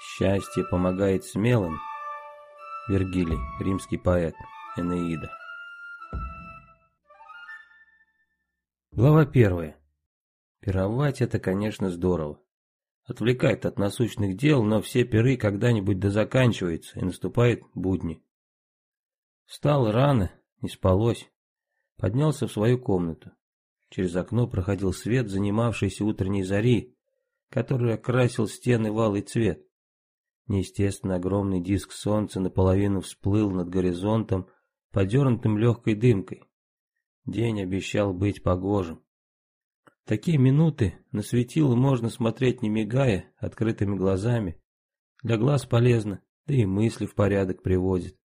Счастье помогает смелым. Вергилий, римский поэт, Энеида. Глава первая. Пировать это, конечно, здорово. Отвлекает от насущных дел, но все пиры когда-нибудь да заканчиваются, и наступает будни. Встал рано, не спалось. Поднялся в свою комнату. Через окно проходил свет занимавшейся утренней зари, который окрасил стены в алый цвет. Неестественно огромный диск солнца наполовину всплыл над горизонтом, подернутым легкой дымкой. День обещал быть погожим. такие минуты на светило можно смотреть не мигая, открытыми глазами. Для глаз полезно, да и мысли в порядок приводит.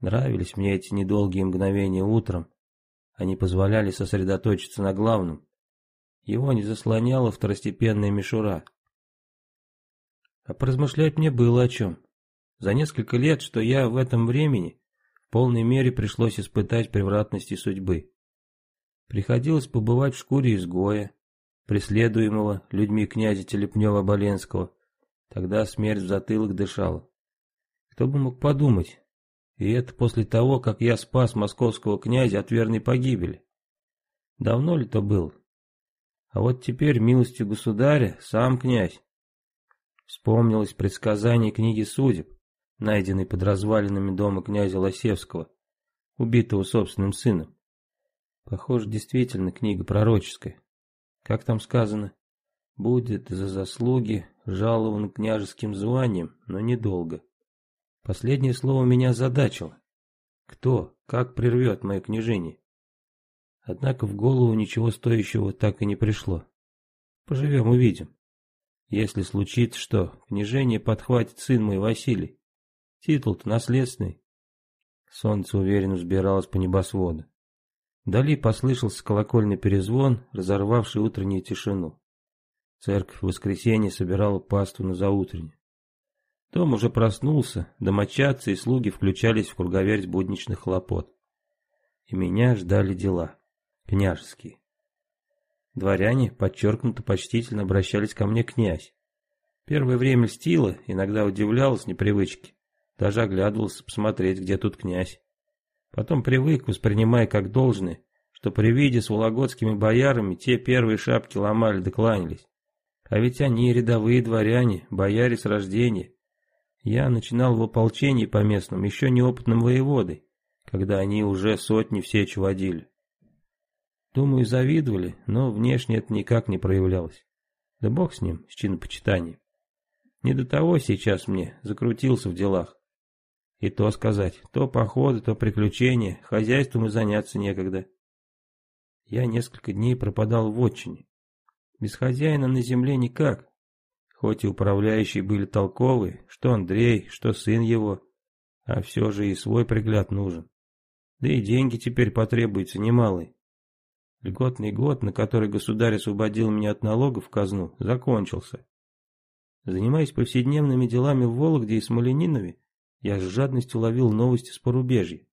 Нравились мне эти недолгие мгновения утром. Они позволяли сосредоточиться на главном. Его не заслоняла второстепенная мишура. А поразмышлять мне было о чем. За несколько лет, что я в этом времени, в полной мере пришлось испытать превратности судьбы. Приходилось побывать в шкуре изгоя, преследуемого людьми князя Телепнева-Боленского. Тогда смерть в затылок дышала. Кто бы мог подумать, и это после того, как я спас московского князя от верной погибели. Давно ли то было? А вот теперь, милостью государя, сам князь Вспомнилось предсказание книги судеб, найденной под развалинами дома князя Лосевского, убитого собственным сыном. Похоже, действительно книга пророческая. Как там сказано? Будет за заслуги жалован княжеским званием, но недолго. Последнее слово меня задачило. Кто, как прервет мое княжение? Однако в голову ничего стоящего так и не пришло. Поживем увидим. Если случится что, княжение подхватит сын мой Василий. Титул-то наследственный. Солнце уверенно взбиралось по небосводу. Вдали послышался колокольный перезвон, разорвавший утреннюю тишину. Церковь в воскресенье собирала пасту на заутренне. Дом уже проснулся, домочадцы и слуги включались в круговерть будничных хлопот. И меня ждали дела, княжеские. Дворяне подчеркнуто почтительно обращались ко мне князь. Первое время льстила, иногда удивлялась непривычке. Даже оглядывался посмотреть, где тут князь. Потом привык, воспринимая как должное, что при виде с вологодскими боярами те первые шапки ломали да кланялись. А ведь они рядовые дворяне, бояре с рождения. Я начинал в ополчении по местным, еще неопытным воеводой, когда они уже сотни в сечь водили. Думаю, завидовали, но внешне это никак не проявлялось. Да бог с ним, с чинопочитанием. Не до того сейчас мне, закрутился в делах. И то сказать, то походы, то приключения, хозяйством и заняться некогда. Я несколько дней пропадал в отчине. Без хозяина на земле никак. Хоть и управляющие были толковые, что Андрей, что сын его, а все же и свой пригляд нужен. Да и деньги теперь потребуются немалые. Льготный год, на который государь освободил меня от налогов в казну, закончился. Занимаясь повседневными делами в Вологде и Смоленинове, я с жадностью ловил новости с порубежья.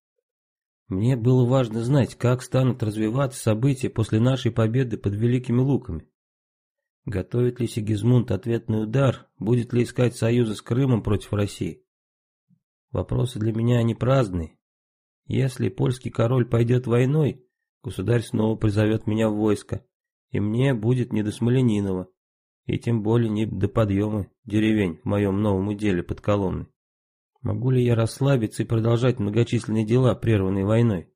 Мне было важно знать, как станут развиваться события после нашей победы под Великими Луками. Готовит ли Сигизмунд ответный удар, будет ли искать союза с Крымом против России? Вопросы для меня не праздные. Если польский король пойдет войной, Государь снова призовет меня в войско, и мне будет не до Смоленинова, и тем более не до подъема деревень в моем новом деле под колонной. Могу ли я расслабиться и продолжать многочисленные дела, прерванные войной?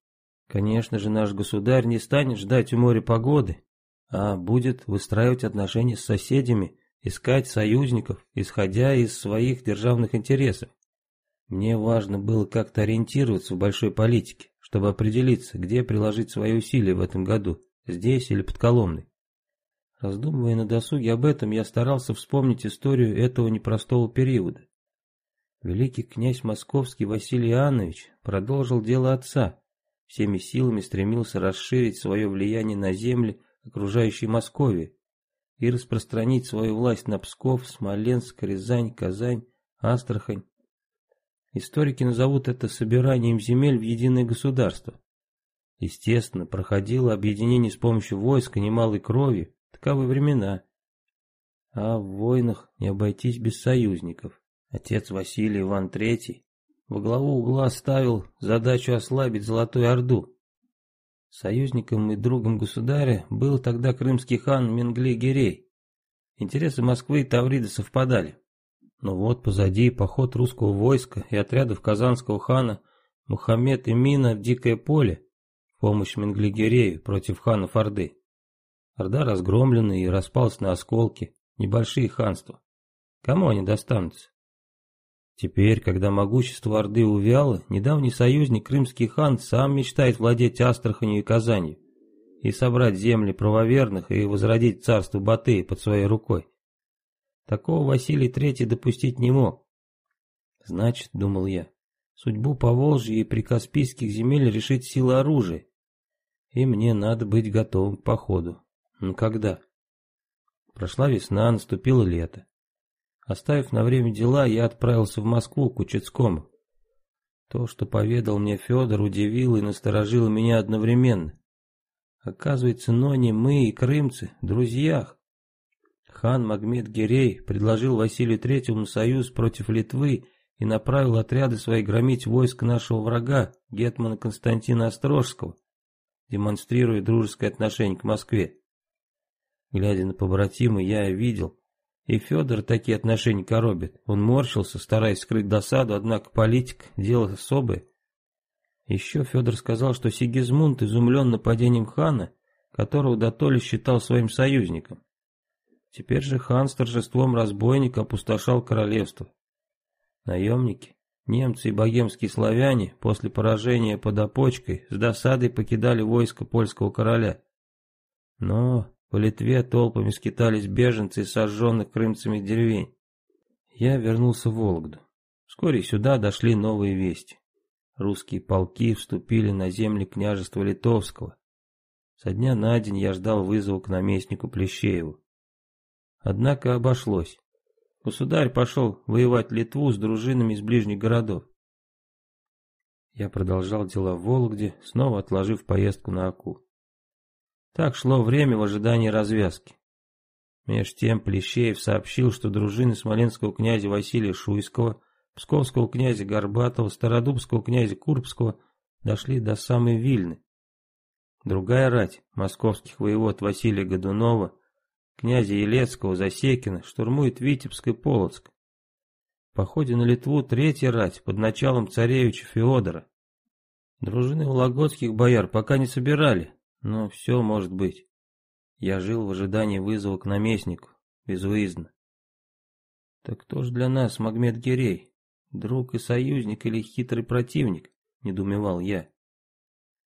Конечно же, наш государь не станет ждать у моря погоды, а будет выстраивать отношения с соседями, искать союзников, исходя из своих державных интересов. Мне важно было как-то ориентироваться в большой политике чтобы определиться, где приложить свои усилия в этом году, здесь или под Коломной. Раздумывая на досуге об этом, я старался вспомнить историю этого непростого периода. Великий князь московский Василий Иоаннович продолжил дело отца, всеми силами стремился расширить свое влияние на земли, окружающие Московии, и распространить свою власть на Псков, Смоленск, Рязань, Казань, Астрахань, Историки назовут это собиранием земель в единое государство. Естественно, проходило объединение с помощью войска немалой крови, таковы времена. А в войнах не обойтись без союзников. Отец Василий Иван III во главу угла ставил задачу ослабить Золотую Орду. Союзником и другом государя был тогда крымский хан Менгли-Гирей. Интересы Москвы и Таврида совпадали. Но вот позади поход русского войска и отрядов казанского хана Мухаммед и Мина в дикое поле в помощь Менглигерею против ханов Орды. Орда разгромлена и распалась на осколки, небольшие ханства. Кому они достанутся? Теперь, когда могущество Орды увяло, недавний союзник крымский хан сам мечтает владеть Астраханью и Казанью и собрать земли правоверных и возродить царство Батыя под своей рукой. Такого Василий III допустить не мог. Значит, думал я, судьбу Поволжья и прикаспийских земель решить сила оружия. И мне надо быть готовым к походу. Ну когда? Прошла весна, наступило лето. Оставив на время дела, я отправился в Москву к Учицкому. То, что поведал мне Федор, удивило и насторожило меня одновременно. Оказывается, Нони, мы и крымцы – друзьях. Хан Магмед Гирей предложил Василию Третьему союз против Литвы и направил отряды свои громить войск нашего врага, гетмана Константина Острожского, демонстрируя дружеское отношение к Москве. Глядя на побратима, я видел, и Федор такие отношения коробит. Он морщился, стараясь скрыть досаду, однако политик – дело особое. Еще Федор сказал, что Сигизмунд изумлен нападением хана, которого Датоли считал своим союзником. Теперь же хан с торжеством разбойника опустошал королевство. Наемники, немцы и богемские славяне после поражения под опочкой с досадой покидали войско польского короля. Но по Литве толпами скитались беженцы из сожженных крымцами деревень. Я вернулся в Вологду. Вскоре сюда дошли новые вести. Русские полки вступили на земли княжества Литовского. Со дня на день я ждал вызова к наместнику Плещееву. Однако обошлось. Государь пошел воевать Литву с дружинами из ближних городов. Я продолжал дела в Вологде, снова отложив поездку на Аку. Так шло время в ожидании развязки. Меж тем Плещеев сообщил, что дружины смоленского князя Василия Шуйского, псковского князя Горбатова, стародубского князя Курбского дошли до самой Вильны. Другая рать московских воевод Василия Годунова князя Елецкого, Засекина, штурмует Витебск и Полоцк. Походе на Литву третья рать под началом царевича Феодора. Дружины вологодских бояр пока не собирали, но все может быть. Я жил в ожидании вызова к наместнику, безвыездно. Так кто ж для нас Магмед Гирей? Друг и союзник или хитрый противник? Недоумевал я.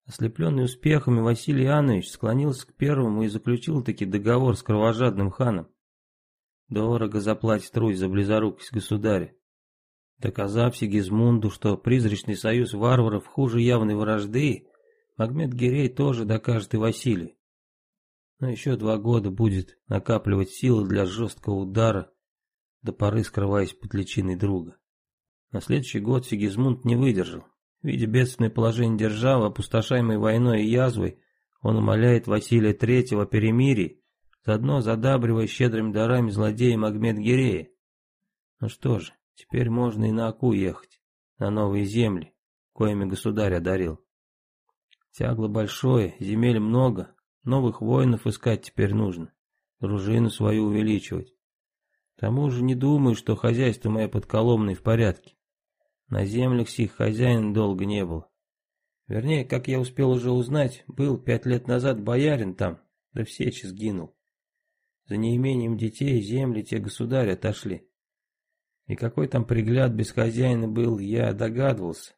Ослепленный успехами, Василий Иоаннович склонился к первому и заключил таки договор с кровожадным ханом. Дорого заплатит Русь за близорукость государя. Доказав Сигизмунду, что призрачный союз варваров хуже явной вражды, Магмед Гирей тоже докажет и Василию. Но еще два года будет накапливать силы для жесткого удара, до поры скрываясь под личиной друга. На следующий год Сигизмунд не выдержал. Видя бедственное положение державы, опустошаемой войной и язвой, он умоляет Василия Третьего о перемирии, заодно задабривая щедрыми дарами злодея Магмед-Гирея. Ну что же, теперь можно и на Аку ехать, на новые земли, коими государь одарил. Тягло большое, земель много, новых воинов искать теперь нужно, дружину свою увеличивать. К тому же не думаю, что хозяйство мое под Коломной в порядке. На землях сих хозяин долго не был. Вернее, как я успел уже узнать, был пять лет назад боярин там, да в сече сгинул. За неимением детей земли те государи отошли. И какой там пригляд без хозяина был, я догадывался.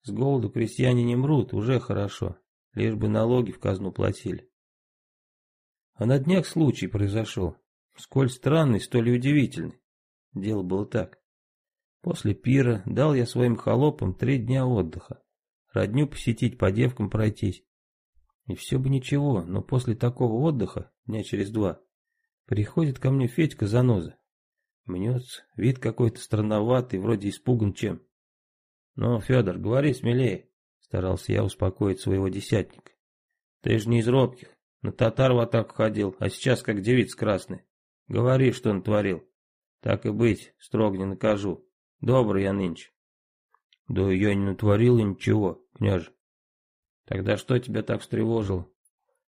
С голоду крестьяне не мрут, уже хорошо, лишь бы налоги в казну платили. А на днях случай произошел, сколь странный, столь и удивительный. Дело было так. После пира дал я своим холопам три дня отдыха. Родню посетить, по девкам пройтись. И все бы ничего, но после такого отдыха, дня через два, приходит ко мне Федька заноза. Мнется, вид какой-то странноватый, вроде испуган чем. «Ну, Федор, говори смелее», — старался я успокоить своего десятника. «Ты же не из робких, на татар в атаку ходил, а сейчас как девица красная. Говори, что натворил. Так и быть, строго не накажу. Добрый я нынче. Да я не натворил ничего, княже. Тогда что тебя так встревожило?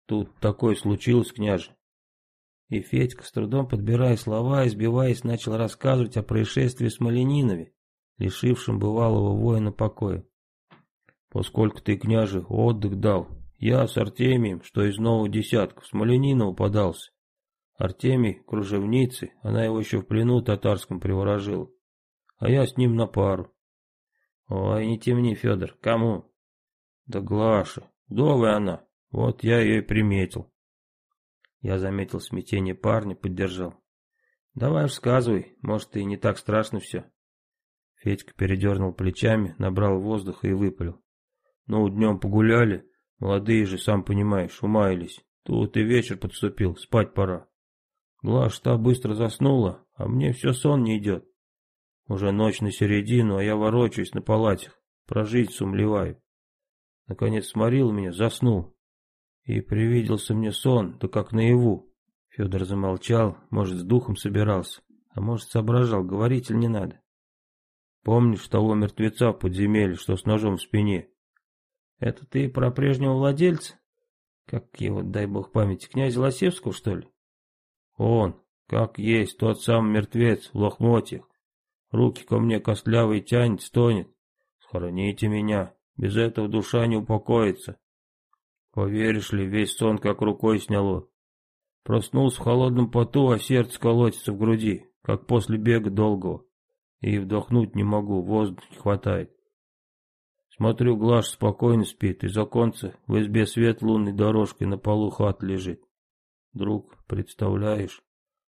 Тут такое случилось, княже. И Федька, с трудом подбирая слова, избиваясь, начал рассказывать о происшествии с Малининове, лишившим бывалого воина покоя. Поскольку ты, княже, отдых дал, я с Артемием, что из нового десятка, с Малининову подался. Артемий, кружевницы, она его еще в плену татарском приворожила. А я с ним на пару. Ой, не темни, Федор, кому? Да Глаша, вдовая она, вот я ее и приметил. Я заметил смятение парня, поддержал. Давай рассказывай, может и не так страшно все. Федька передернул плечами, набрал воздуха и выпалил. Ну, днем погуляли, молодые же, сам понимаешь, умаялись. Тут и вечер подступил, спать пора. Глаш та быстро заснула, а мне все сон не идет. Уже ночь на середину, а я ворочаюсь на палатях, прожить сумлеваю. Наконец сморил меня, заснул. И привиделся мне сон, да как наяву. Федор замолчал, может, с духом собирался, а может, соображал, говорить или не надо. Помнишь того мертвеца в подземелье, что с ножом в спине? Это ты про прежнего владельца? Как его, дай бог памяти, князя Лосевского, что ли? Он, как есть, тот самый мертвец в лохмотьях. Руки ко мне костлявый тянет, стонет. Схороните меня, без этого душа не упокоится. Поверишь ли, весь сон как рукой сняло. Проснулся в холодном поту, а сердце колотится в груди, как после бега долгого. И вдохнуть не могу, воздуха не хватает. Смотрю, Глаш спокойно спит, из оконца в избе свет лунной дорожкой на полу хат лежит. Друг, представляешь,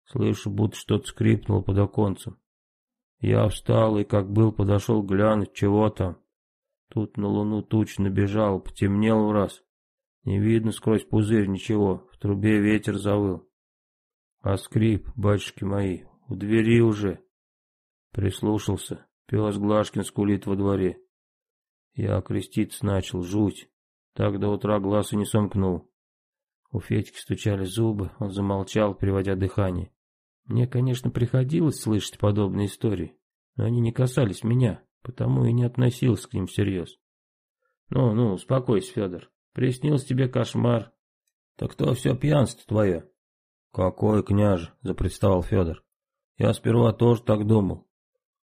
слышу, будто что-то скрипнуло под оконцем. Я встал и, как был, подошел глянуть, чего там. Тут на луну туч набежал, потемнел в раз. Не видно сквозь пузырь ничего, в трубе ветер завыл. А скрип, батюшки мои, у двери уже. Прислушался, пес Глашкин скулит во дворе. Я креститься начал, жуть. Так до утра глаз и не сомкнул. У Федьки стучали зубы, он замолчал, приводя дыхание. Мне, конечно, приходилось слышать подобные истории, но они не касались меня, потому и не относился к ним всерьез. Ну, ну, успокойся, Федор. Приснился тебе кошмар. Так то все пьянство твое. Какой княже, запредставал Федор. Я сперва тоже так думал.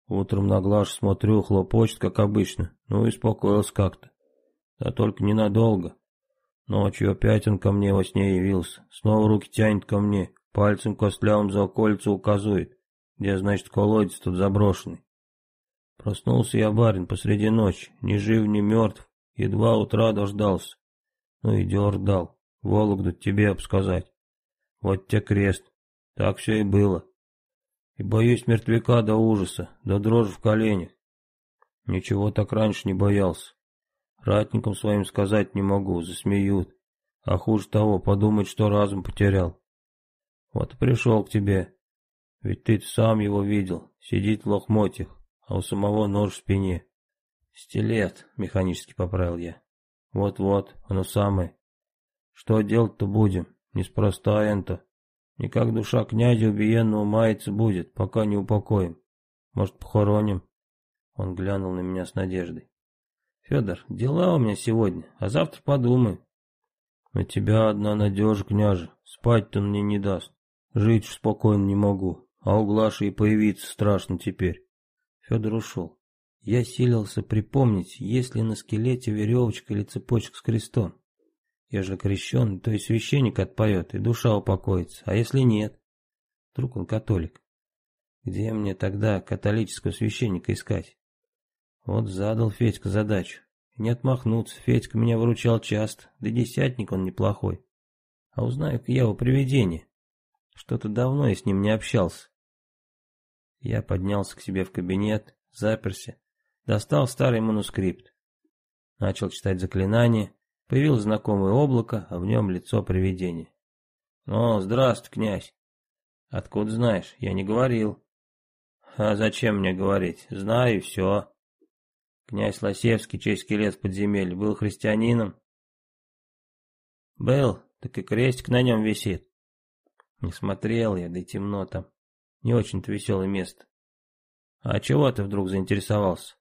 Утром на Глаш смотрю, хлопочет, как обычно. Ну, и успокоился как-то. Да только ненадолго. Ночью опять он ко мне во сне явился. Снова руки тянет ко мне, пальцем костлявым за окольцу указывает, где, значит, колодец тут заброшенный. Проснулся я, барин, посреди ночи, ни жив, ни мертв, едва утра дождался. Ну и дёр дал, Вологду тебе обсказать. Вот те крест, так все и было. И боюсь мертвяка до ужаса, до дрожи в коленях. Ничего так раньше не боялся. Ратникам своим сказать не могу, засмеют. А хуже того, подумать, что разум потерял. Вот пришел к тебе. Ведь ты сам его видел, сидит в лохмотьях, а у самого нож в спине. Стилет, механически поправил я. Вот-вот, оно самое. Что делать-то будем? Неспроста это. Никак душа князя убиенного мается будет, пока не упокоим. Может, похороним? Он глянул на меня с надеждой. Федор, дела у меня сегодня, а завтра подумай. На тебя одна надежа, княже, спать-то мне не даст. Жить спокойно не могу, а у Глаши и появиться страшно теперь. Федор ушел. Я силился припомнить, есть ли на скелете веревочка или цепочка с крестом. Я же крещен, то есть священник отпоет, и душа упокоится, а если нет? Вдруг он католик. Где мне тогда католического священника искать? Вот задал Федька задачу. Не отмахнуться, Федька меня выручал часто, да десятник он неплохой. А узнаю-ка я его привидение. Что-то давно я с ним не общался. Я поднялся к себе в кабинет, заперся, достал старый манускрипт. Начал читать заклинание, появилось знакомое облако, а в нем лицо привидения. «О, здравствуй, князь!» «Откуда знаешь? Я не говорил». «А зачем мне говорить? Знаю и все». Князь Лосевский, чей скелет в подземелье, был христианином? Был, так и крестик на нем висит. Не смотрел я, да и темно там. Не очень-то веселое место. А чего ты вдруг заинтересовался?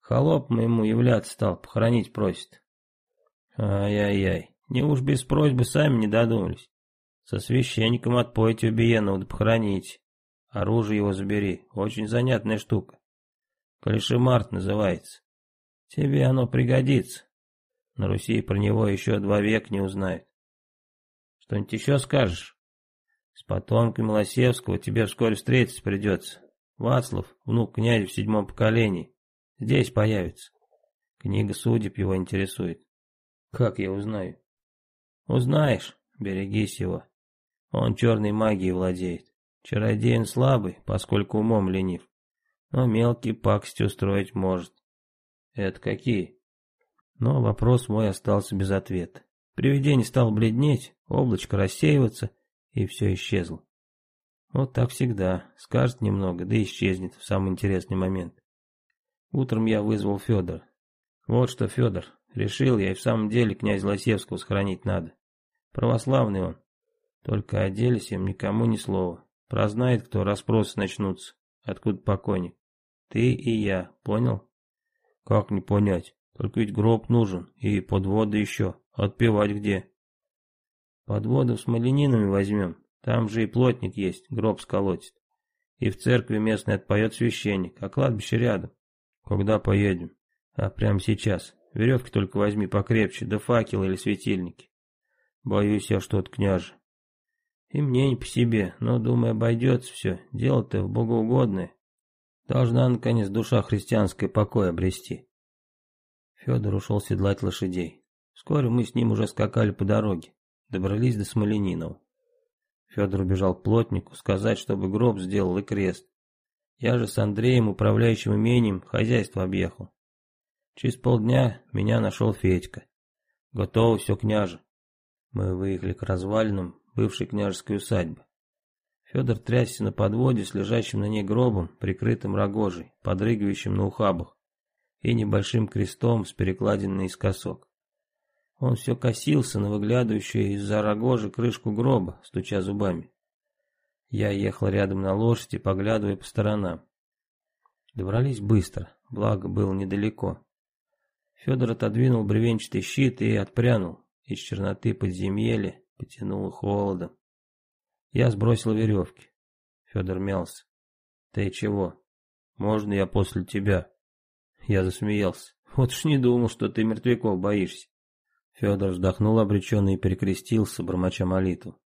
Холоп моему являться стал, похоронить просит. Ай-яй-яй, не уж без просьбы сами не додумались. Со священником отпойте убиенного да похороните. Оружие его забери, очень занятная штука. Калишемарт называется. Тебе оно пригодится. На Руси про него еще два века не узнают. Что-нибудь еще скажешь? С потомками Лосевского тебе вскоре встретиться придется. Вацлав, внук князя в седьмом поколении, здесь появится. Книга судеб его интересует. Как я узнаю? Узнаешь, берегись его. Он черной магией владеет. Чародей он слабый, поскольку умом ленив. Но мелкий пакости устроить может. Это какие? Но вопрос мой остался без ответа. Привидение стало бледнеть, облачко рассеиваться, и все исчезло. Вот так всегда. Скажет немного, да исчезнет в самый интересный момент. Утром я вызвал Федора. Вот что, Федор, решил я и в самом деле князь Лосевского сохранить надо. Православный он. Только о деле всем никому ни слова. Прознает кто, расспросы начнутся. Откуда покойник? Ты и я, понял? Как не понять? Только ведь гроб нужен, и подводы еще. Отпевать где? Подводу с маленинами возьмем. Там же и плотник есть, гроб сколотит. И в церкви местной отпоет священник, а кладбище рядом. Когда поедем? А прямо сейчас. Веревки только возьми покрепче, да факел или светильники. Боюсь я что-то, княже. И мне не по себе, но, думаю, обойдется все. Дело-то в богоугодное. Должна, наконец, душа христианская покой обрести. Федор ушел седлать лошадей. Вскоре мы с ним уже скакали по дороге. Добрались до Смоленинова. Федор убежал к плотнику, сказать, чтобы гроб сделал и крест. Я же с Андреем, управляющим имением, хозяйство объехал. Через полдня меня нашел Федька. Готово все, княже. Мы выехали к развалинам бывшей княжеской усадьбы. Федор трясся на подводе с лежащим на ней гробом, прикрытым рогожей, подрыгивающим на ухабах, и небольшим крестом с перекладиной наискосок. Он все косился на выглядывающую из-за рогожи крышку гроба, стуча зубами. Я ехал рядом на лошади, поглядывая по сторонам. Добрались быстро, благо было недалеко. Федор отодвинул бревенчатый щит и отпрянул. Из черноты подземелья потянуло холодом. Я сбросил веревки. Федор мялся. Ты чего? Можно я после тебя? Я засмеялся. Вот ж не думал, что ты мертвяков боишься. Федор вздохнул обреченно и перекрестился, бормоча молитву.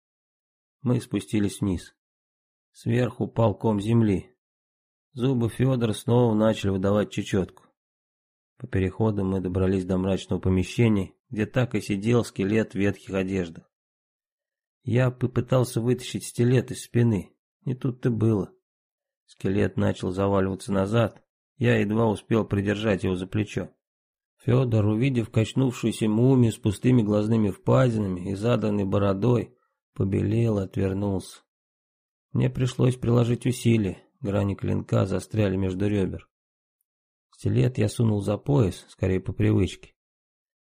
Мы спустились вниз. Сверху упал ком земли. Зубы Федора снова начали выдавать чечетку. По переходу мы добрались до мрачного помещения, где так и сидел скелет в ветхих одеждах. Я попытался вытащить стилет из спины. Не тут-то было. Скелет начал заваливаться назад. Я едва успел придержать его за плечо. Федор, увидев качнувшуюся мумию с пустыми глазными впадинами и заданной бородой, побелел и отвернулся. Мне пришлось приложить усилия, грани клинка застряли между ребер. Стилет я сунул за пояс, скорее по привычке.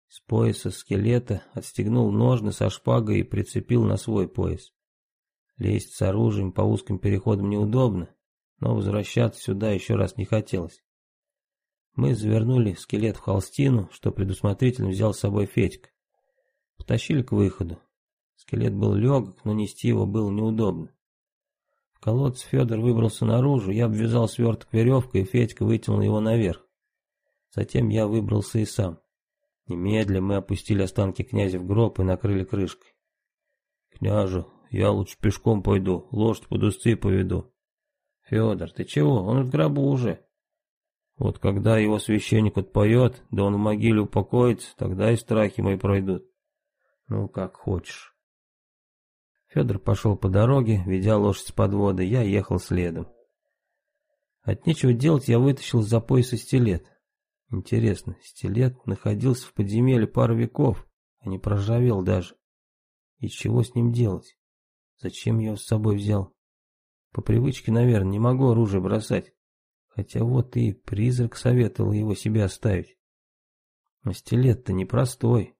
С пояса скелета отстегнул ножны со шпагой и прицепил на свой пояс. Лезть с оружием по узким переходам неудобно, но возвращаться сюда еще раз не хотелось. Мы завернули скелет в холстину, что предусмотрительно взял с собой Федька. Потащили к выходу. Скелет был легок, но нести его было неудобно. В колодце Федор выбрался наружу, я обвязал сверток веревкой, и Федька вытянул его наверх. Затем я выбрался и сам. Немедля мы опустили останки князя в гроб и накрыли крышкой. «Княже, я лучше пешком пойду, лошадь под узцы поведу». «Федор, ты чего? Он в гробу уже». «Вот когда его священник отпоет, да он в могиле упокоится, тогда и страхи мои пройдут». «Ну, как хочешь». Федор пошел по дороге, ведя лошадь с подвода, я ехал следом. От нечего делать я вытащил из-за пояса стилет. Интересно, стилет находился в подземелье пару веков, а не проржавел даже. И чего с ним делать? Зачем я его с собой взял? По привычке, наверное, не могу оружие бросать. Хотя вот и призрак советовал его себе оставить. Но стилет-то непростой.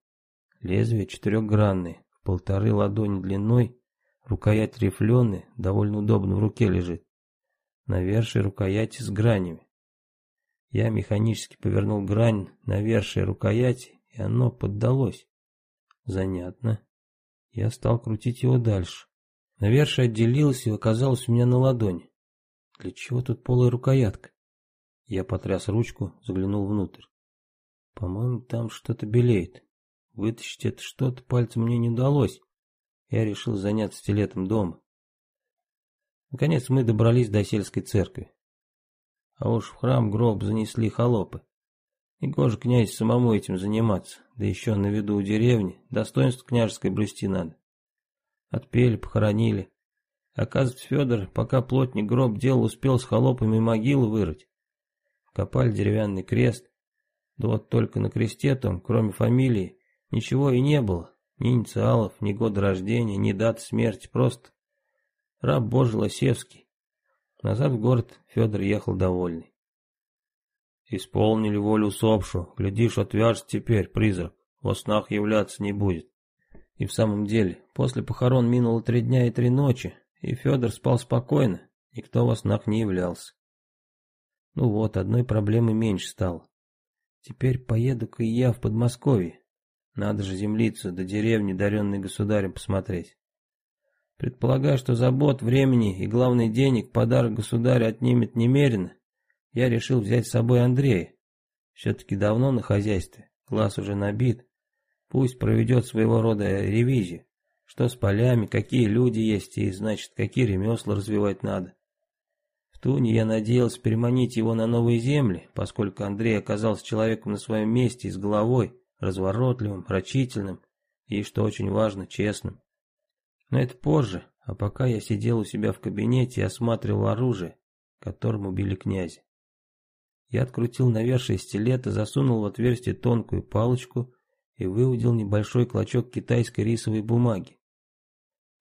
Лезвие четырехгранное, в полторы ладони длиной, Рукоять рифленая, довольно удобно в руке лежит. Навершие рукояти с гранями. Я механически повернул грань навершие рукояти, и оно поддалось. Занятно. Я стал крутить его дальше. Навершие отделилось и оказалось у меня на ладони. Для чего тут полая рукоятка? Я потряс ручку, заглянул внутрь. По-моему, там что-то белеет. Вытащить это что-то пальцем мне не удалось. Я решил заняться стилетом дома. Наконец мы добрались до сельской церкви. А уж в храм гроб занесли холопы. И гоже князь самому этим заниматься, да еще на виду у деревни, достоинство княжеское блюсти надо. Отпели, похоронили. Оказывается, Федор, пока плотник гроб делал, успел с холопами могилу вырыть. Вкопали деревянный крест. Да вот только на кресте там, кроме фамилии, ничего и не было. Ни инициалов, ни года рождения, ни даты смерти, просто раб Божий Лосевский. Назад в город Федор ехал довольный. Исполнили волю усопшего, глядишь, отвяжется теперь призрак, во снах являться не будет. И в самом деле, после похорон минуло три дня и три ночи, и Федор спал спокойно, никто во снах не являлся. Ну вот, одной проблемы меньше стало. Теперь поеду-ка и я в Подмосковье. Надо же землицу до деревни, даренной государем, посмотреть. Предполагая, что забот, времени и, главный денег подарок государя отнимет немерено, я решил взять с собой Андрея. Все-таки давно на хозяйстве, глаз уже набит. Пусть проведет своего рода ревизию. Что с полями, какие люди есть и, значит, какие ремесла развивать надо. В Туне я надеялся переманить его на новые земли, поскольку Андрей оказался человеком на своем месте и с головой, разворотливым, рачительным и, что очень важно, честным. Но это позже, а пока я сидел у себя в кабинете и осматривал оружие, которым убили князя. Я открутил навершие стилета, засунул в отверстие тонкую палочку и выудил небольшой клочок китайской рисовой бумаги.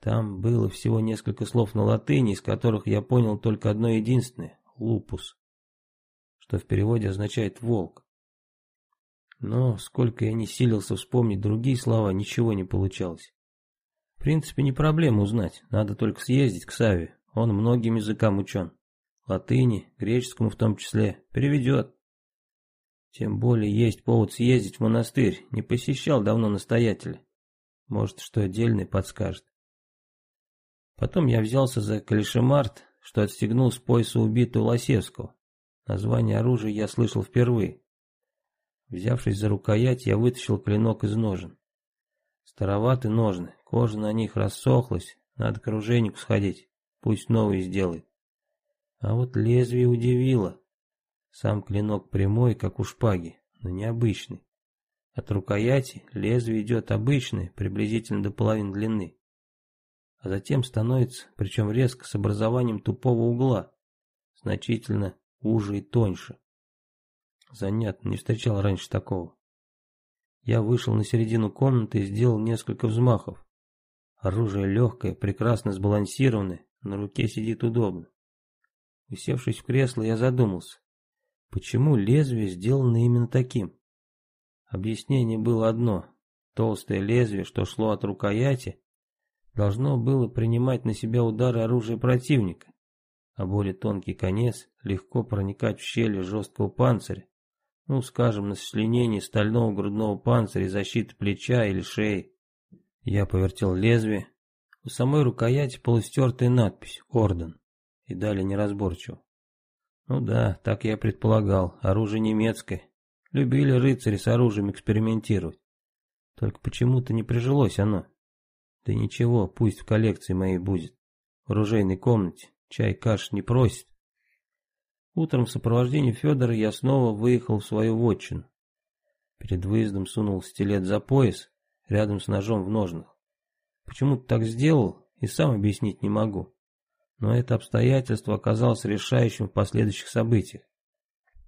Там было всего несколько слов на латыни, из которых я понял только одно единственное — «лупус», что в переводе означает «волк». Но сколько я не силился вспомнить другие слова, ничего не получалось. В принципе, не проблема узнать, надо только съездить к Саве, он многим языкам учен. Латыни, греческому в том числе, переведет. Тем более есть повод съездить в монастырь, не посещал давно настоятеля. Может, что отдельный подскажет. Потом я взялся за калишемарт, что отстегнул с пояса убитого Лосевского. Название оружия я слышал впервые. Взявшись за рукоять, я вытащил клинок из ножен. Староваты ножны, кожа на них рассохлась, надо к оружейнику сходить, пусть новый сделает. А вот лезвие удивило. Сам клинок прямой, как у шпаги, но необычный. От рукояти лезвие идет обычное, приблизительно до половины длины. А затем становится, причем резко, с образованием тупого угла, значительно уже и тоньше. Занятно, не встречал раньше такого. Я вышел на середину комнаты и сделал несколько взмахов. Оружие легкое, прекрасно сбалансированное, на руке сидит удобно. Усевшись в кресло, я задумался, почему лезвие сделано именно таким? Объяснение было одно. Толстое лезвие, что шло от рукояти, должно было принимать на себя удары оружия противника, а более тонкий конец легко проникать в щели жесткого панциря, ну, скажем, на сочленении стального грудного панциря, защиты плеча или шеи. Я повертел лезвие. У самой рукояти полустертая надпись «Орден» и далее неразборчиво. Ну да, так я предполагал, оружие немецкое. Любили рыцари с оружием экспериментировать. Только почему-то не прижилось оно. Да ничего, пусть в коллекции моей будет. В оружейной комнате. Чай каш не просит. Утром в сопровождении Федора я снова выехал в свою вотчину. Перед выездом сунул стилет за пояс, рядом с ножом в ножнах. Почему-то так сделал и сам объяснить не могу. Но это обстоятельство оказалось решающим в последующих событиях.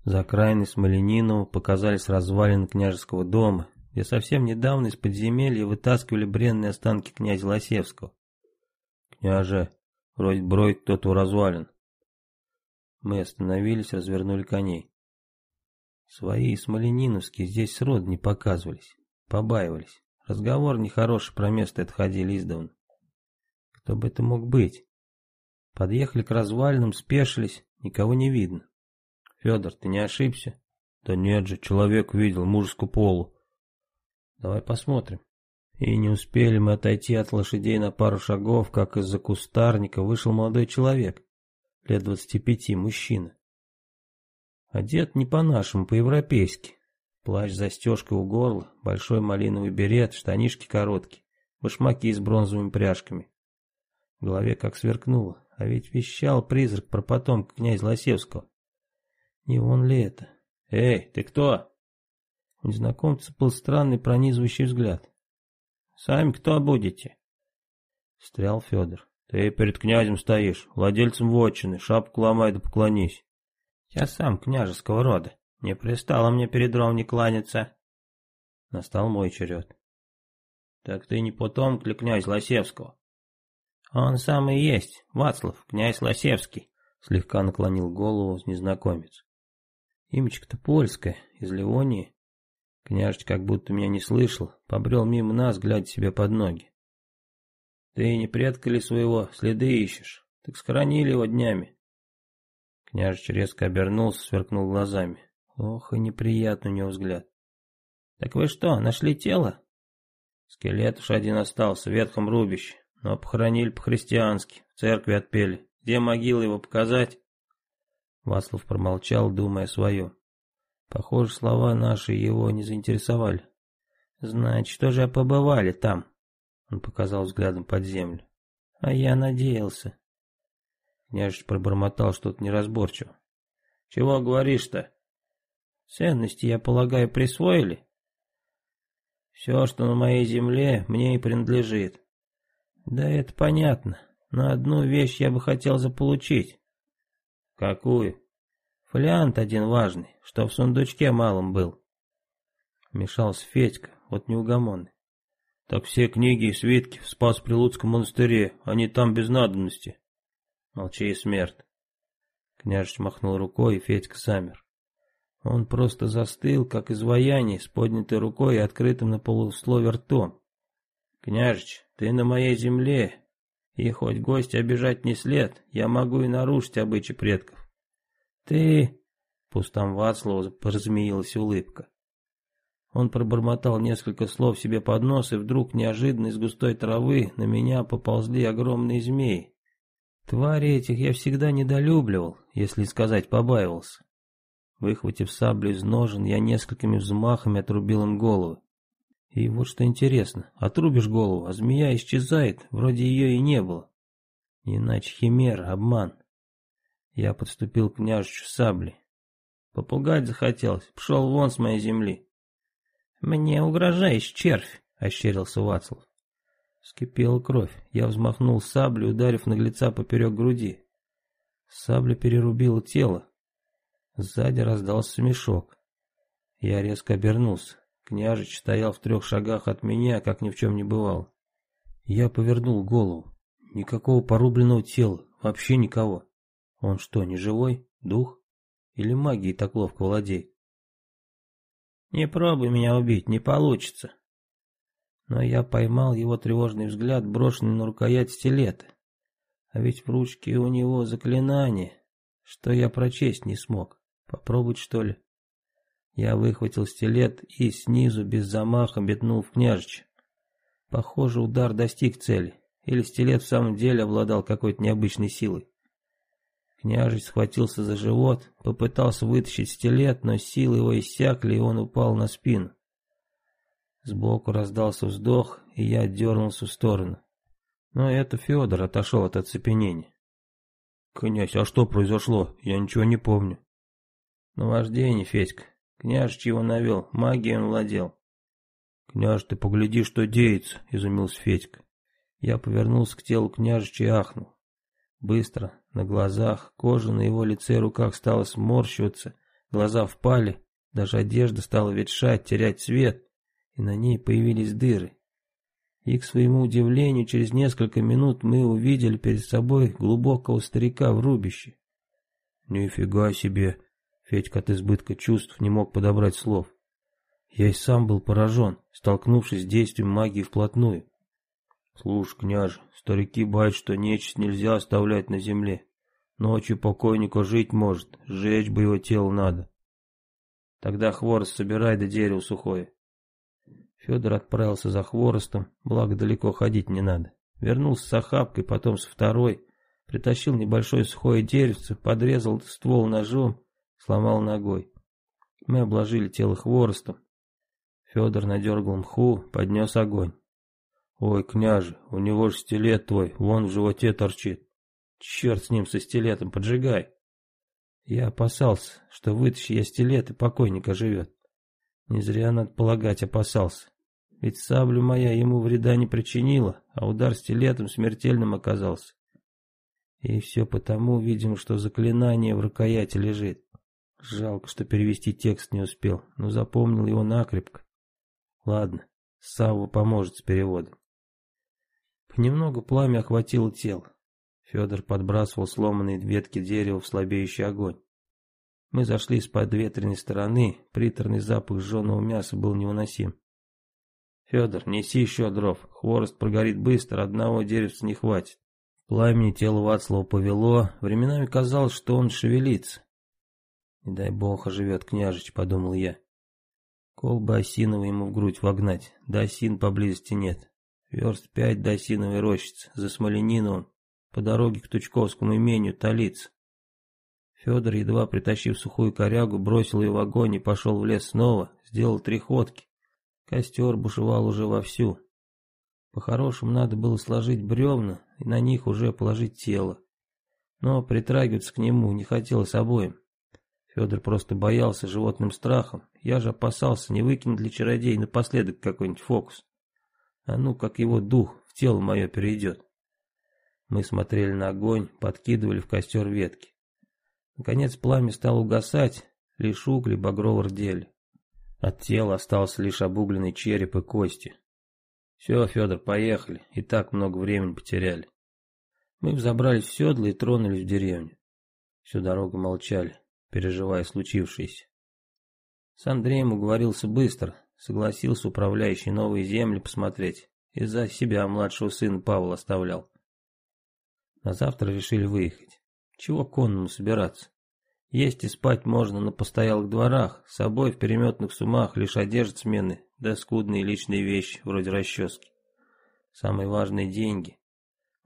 За окраиной Смоленинова показались развалины княжеского дома, где совсем недавно из подземелья вытаскивали бренные останки князя Лосевского. «Княже, вроде брой кто-то у развалин», мы остановились, развернули коней. Свои смолениновские здесь срод не показывались, побаивались. Разговор нехороший про место отходили издавна. Кто бы это мог быть? Подъехали к развалинам, спешились, никого не видно. Федор, ты не ошибся? Да нет же, человек видел, мужскую полу. Давай посмотрим. И не успели мы отойти от лошадей на пару шагов, как из-за кустарника вышел молодой человек, лет двадцати пяти, мужчина. Одет не по-нашему, по-европейски. Плащ застежкой у горла, большой малиновый берет, штанишки короткие, башмаки с бронзовыми пряжками. В голове как сверкнуло, а ведь вещал призрак про потомка князя Лосевского. Не он ли это? «Эй, ты кто?» У незнакомца был странный пронизывающий взгляд. «Сами кто будете?» Встрял Федор. «Ты перед князем стоишь, владельцем вотчины, шапку ломай да поклонись». «Я сам княжеского рода, не пристало мне перед ровней кланяться». Настал мой черед. «Так ты не потомок ли князь Лосевского?» «Он самый есть, Вацлав, князь Лосевский», слегка наклонил голову незнакомец. Имечко-то польское, из Ливонии. Княжич как будто меня не слышал, побрел мимо нас, глядя себе под ноги. Ты не предка ли своего, следы ищешь? Так схоронили его днями. Княжич резко обернулся, сверкнул глазами. Ох, и неприятный у него взгляд. Так вы что, нашли тело? Скелет уж один остался, в ветхом рубище, но похоронили по-христиански, в церкви отпели. Где могила его показать? Васлов промолчал, думая свое. Похоже, слова наши его не заинтересовали. «Значит, что же побывали там?» Он показал взглядом под землю. «А я надеялся». Княжич пробормотал что-то неразборчиво. «Чего говоришь-то?» «Ценности, я полагаю, присвоили?» «Все, что на моей земле, мне и принадлежит». «Да это понятно, но одну вещь я бы хотел заполучить». «Какую?» «Фолиант один важный, что в сундучке малом был». Мешался Федька, вот неугомонный. «Так все книги и свитки в Спас-Прилуцком монастыре, они там без надобности». «Молчи и смерть». Княжич махнул рукой, и Федька замер. Он просто застыл, как изваяние, с поднятой рукой и открытым на полуслове ртом. «Княжич, ты на моей земле, и хоть гость обижать не след, я могу и нарушить обычаи предков. Ты... Пустам Вацлава поразмеилась улыбка. Он пробормотал несколько слов себе под нос, и вдруг неожиданно из густой травы на меня поползли огромные змеи. Твари этих я всегда недолюбливал, если сказать побаивался. Выхватив саблю из ножен, я несколькими взмахами отрубил им головы. И вот что интересно, отрубишь голову, а змея исчезает, вроде ее и не было. Иначе химера, обман. Я подступил к княжичу саблей. Попугать захотелось, пошел вон с моей земли. Мне угрожаешь, червь, ощерился Вацлав. Скипела кровь, я взмахнул саблей, ударив наглеца поперек груди. Сабля перерубила тело. Сзади раздался мешок. Я резко обернулся. Княжич стоял в трех шагах от меня, как ни в чем не бывало. Я повернул голову. Никакого порубленного тела, вообще никого. Он что, не живой? Дух? Или магией так ловко владеет? Не пробуй меня убить, не получится. Но я поймал его тревожный взгляд, брошенный на рукоять стилета. А ведь в ручке у него заклинание, что я прочесть не смог. Попробовать что ли? Я выхватил стилет и снизу без замаха метнул в княжича. Похоже, удар достиг цели, или стилет в самом деле обладал какой-то необычной силой. Княжич схватился за живот, попытался вытащить стилет, но силы его иссякли, и он упал на спину. Сбоку раздался вздох, и я дернулся в сторону. Но это Федор отошел от оцепенения. «Князь, а что произошло? Я ничего не помню». «Наваждение, Федька. Княж его навел, магией он владел. «Княж, ты погляди, что деется», — изумился Федька. Я повернулся к телу княжича и ахнул. Быстро, на глазах, кожа на его лице и руках стала сморщиваться, глаза впали, даже одежда стала ветшать, терять цвет, и на ней появились дыры. И, к своему удивлению, через несколько минут мы увидели перед собой глубокого старика в рубище. «Нифига себе!» Федька от избытка чувств не мог подобрать слов. Я и сам был поражен, столкнувшись с действием магии вплотную. Слушай, княже, старики бают, что нечисть нельзя оставлять на земле. Ночью покойнику жить может, сжечь бы его тело надо. Тогда хворост собирай да дерево сухое. Федор отправился за хворостом, благо далеко ходить не надо. Вернулся с охапкой, потом с второй, притащил небольшое сухое деревце, подрезал ствол ножом, сломал ногой. Мы обложили тело хворостом. Федор надергал мху, поднес огонь. Ой, княже, у него же стилет твой, вон в животе торчит. Черт с ним, со стилетом, поджигай. Я опасался, что вытащи я стилет, и покойника живет. Не зря, надо полагать, опасался. Ведь саблю моя ему вреда не причинила, а удар стилетом смертельным оказался. И все потому, видимо, что заклинание в рукояти лежит. Жалко, что перевести текст не успел, но запомнил его накрепко. Ладно, Савва поможет с переводом. Понемногу пламя охватило тело. Федор подбрасывал сломанные ветки дерева в слабеющий огонь. Мы зашли с подветренной стороны, приторный запах жженого мяса был невыносим. «Федор, неси еще дров, хворост прогорит быстро, одного деревца не хватит». Пламени тело Вацлава повело, временами казалось, что он шевелится. «Не дай бог оживет княжич», — подумал я. Колба осиновый ему в грудь вогнать, да осин поблизости нет. Верст пять до осиновой рощицы, за смоленину он, по дороге к Тучковскому имению талиц. Федор, едва притащив сухую корягу, бросил ее в огонь и пошел в лес снова, сделал три ходки. Костер бушевал уже вовсю. По-хорошему надо было сложить бревна и на них уже положить тело. Но притрагиваться к нему не хотелось обоим. Федор просто боялся животным страхом. Я же опасался, не выкинет ли чародей напоследок какой-нибудь фокус. А ну, как его дух в тело мое перейдет. Мы смотрели на огонь, подкидывали в костер ветки. Наконец пламя стало угасать, лишь угли багрово рдели. От тела остался лишь обугленный череп и кости. Все, Федор, поехали, и так много времени потеряли. Мы взобрались в седло и тронулись в деревню. Всю дорогу молчали, переживая случившееся. С Андреем уговорился быстро, согласился управляющий новые земли посмотреть. Из-за себя младшего сына Павла оставлял. На завтра решили выехать. Чего конному собираться? Есть и спать можно на постоялых дворах, с собой в переметных сумах лишь одежда смены, да скудные личные вещи, вроде расчески. Самые важные деньги.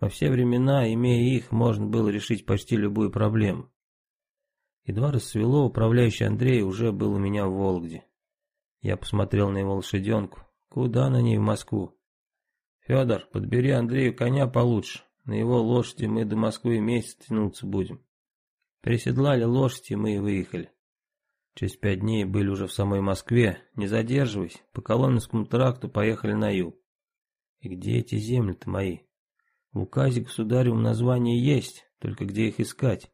Во все времена, имея их, можно было решить почти любую проблему. Едва рассвело, управляющий Андрей уже был у меня в Вологде. Я посмотрел на его лошаденку. Куда на ней в Москву? Федор, подбери Андрею коня получше. На его лошади мы до Москвы месяц тянуться будем. Переседлали лошади, мы и выехали. Через пять дней были уже в самой Москве, не задерживаясь, по Коломенскому тракту поехали на юг. И где эти земли-то мои? В указе государевом название есть, только где их искать?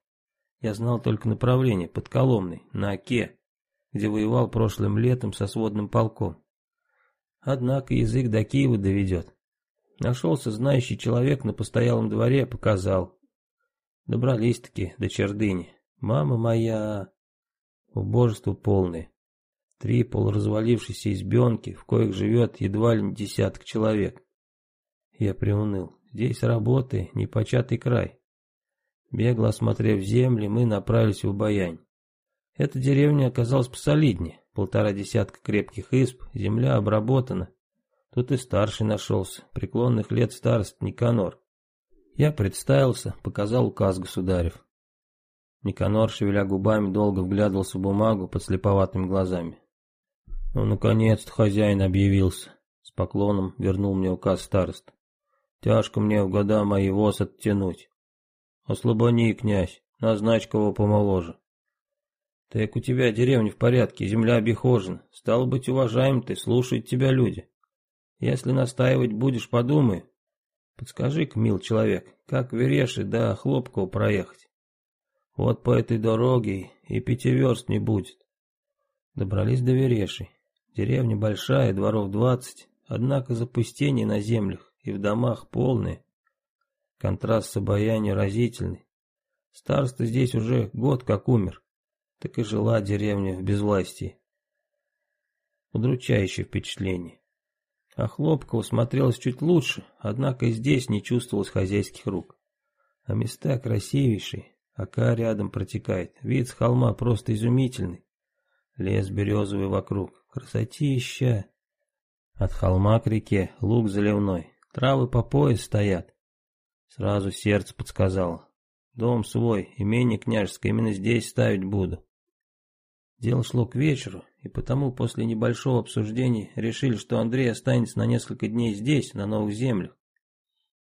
Я знал только направление, под Коломной, на Оке, где воевал прошлым летом со сводным полком. Однако язык до Киева доведет. Нашелся знающий человек на постоялом дворе, показал. Добрались-таки до Чердыни. Мама моя... Убожество полное. Три полуразвалившиеся избенки, в коих живет едва ли десяток человек. Я приуныл. Здесь работы, непочатый край. Бегло осмотрев земли, мы направились в Баянь. Эта деревня оказалась посолиднее. Полтора десятка крепких изб, земля обработана, Тут и старший нашелся, преклонных лет старост Никанор. Я представился, показал указ государев. Никанор, шевеля губами, долго вглядывался в бумагу под слеповатыми глазами. Ну, наконец-то хозяин объявился. С поклоном вернул мне указ старост. Тяжко мне в года мои воз оттянуть. Ослабони, князь, назначь кого помоложе. Так у тебя деревня в порядке, земля обихожена. Стало быть, уважаем ты, слушают тебя люди. Если настаивать будешь, подумай. Подскажи-ка, мил человек, как Вереши до Хлопкова проехать? Вот по этой дороге и пяти верст не будет. Добрались до Вереши. Деревня большая, дворов двадцать, однако запустение на землях и в домах полное. Контраст с обаянием разительный. Староста здесь уже год как умер, так и жила деревня в безвластии. Удручающее впечатление. А Хлопкова смотрелось чуть лучше, однако и здесь не чувствовалось хозяйских рук. А места красивейшие, ока рядом протекает, вид с холма просто изумительный. Лес березовый вокруг, красотища. От холма к реке луг заливной, травы по пояс стоят. Сразу сердце подсказало. Дом свой, имение княжеское именно здесь ставить буду. Дело шло к вечеру, и потому после небольшого обсуждения решили, что Андрей останется на несколько дней здесь, на новых землях.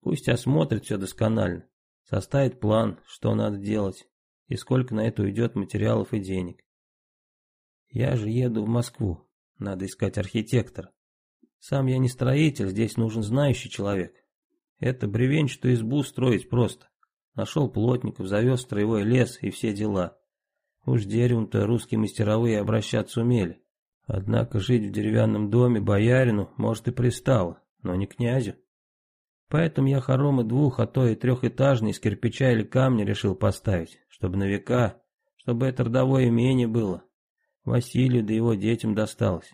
Пусть осмотрит все досконально, составит план, что надо делать, и сколько на это уйдет материалов и денег. Я же еду в Москву, надо искать архитектора. Сам я не строитель, здесь нужен знающий человек. Это бревенчатую избу строить просто. Нашел плотников, завез строевой лес и все дела. Уж деревом-то русские мастеровые обращаться умели. Однако жить в деревянном доме боярину, может, и пристало, но не князю. Поэтому я хоромы двух, а то и трехэтажные из кирпича или камня решил поставить, чтобы на века, чтобы это родовое имение было. Василию да его детям досталось.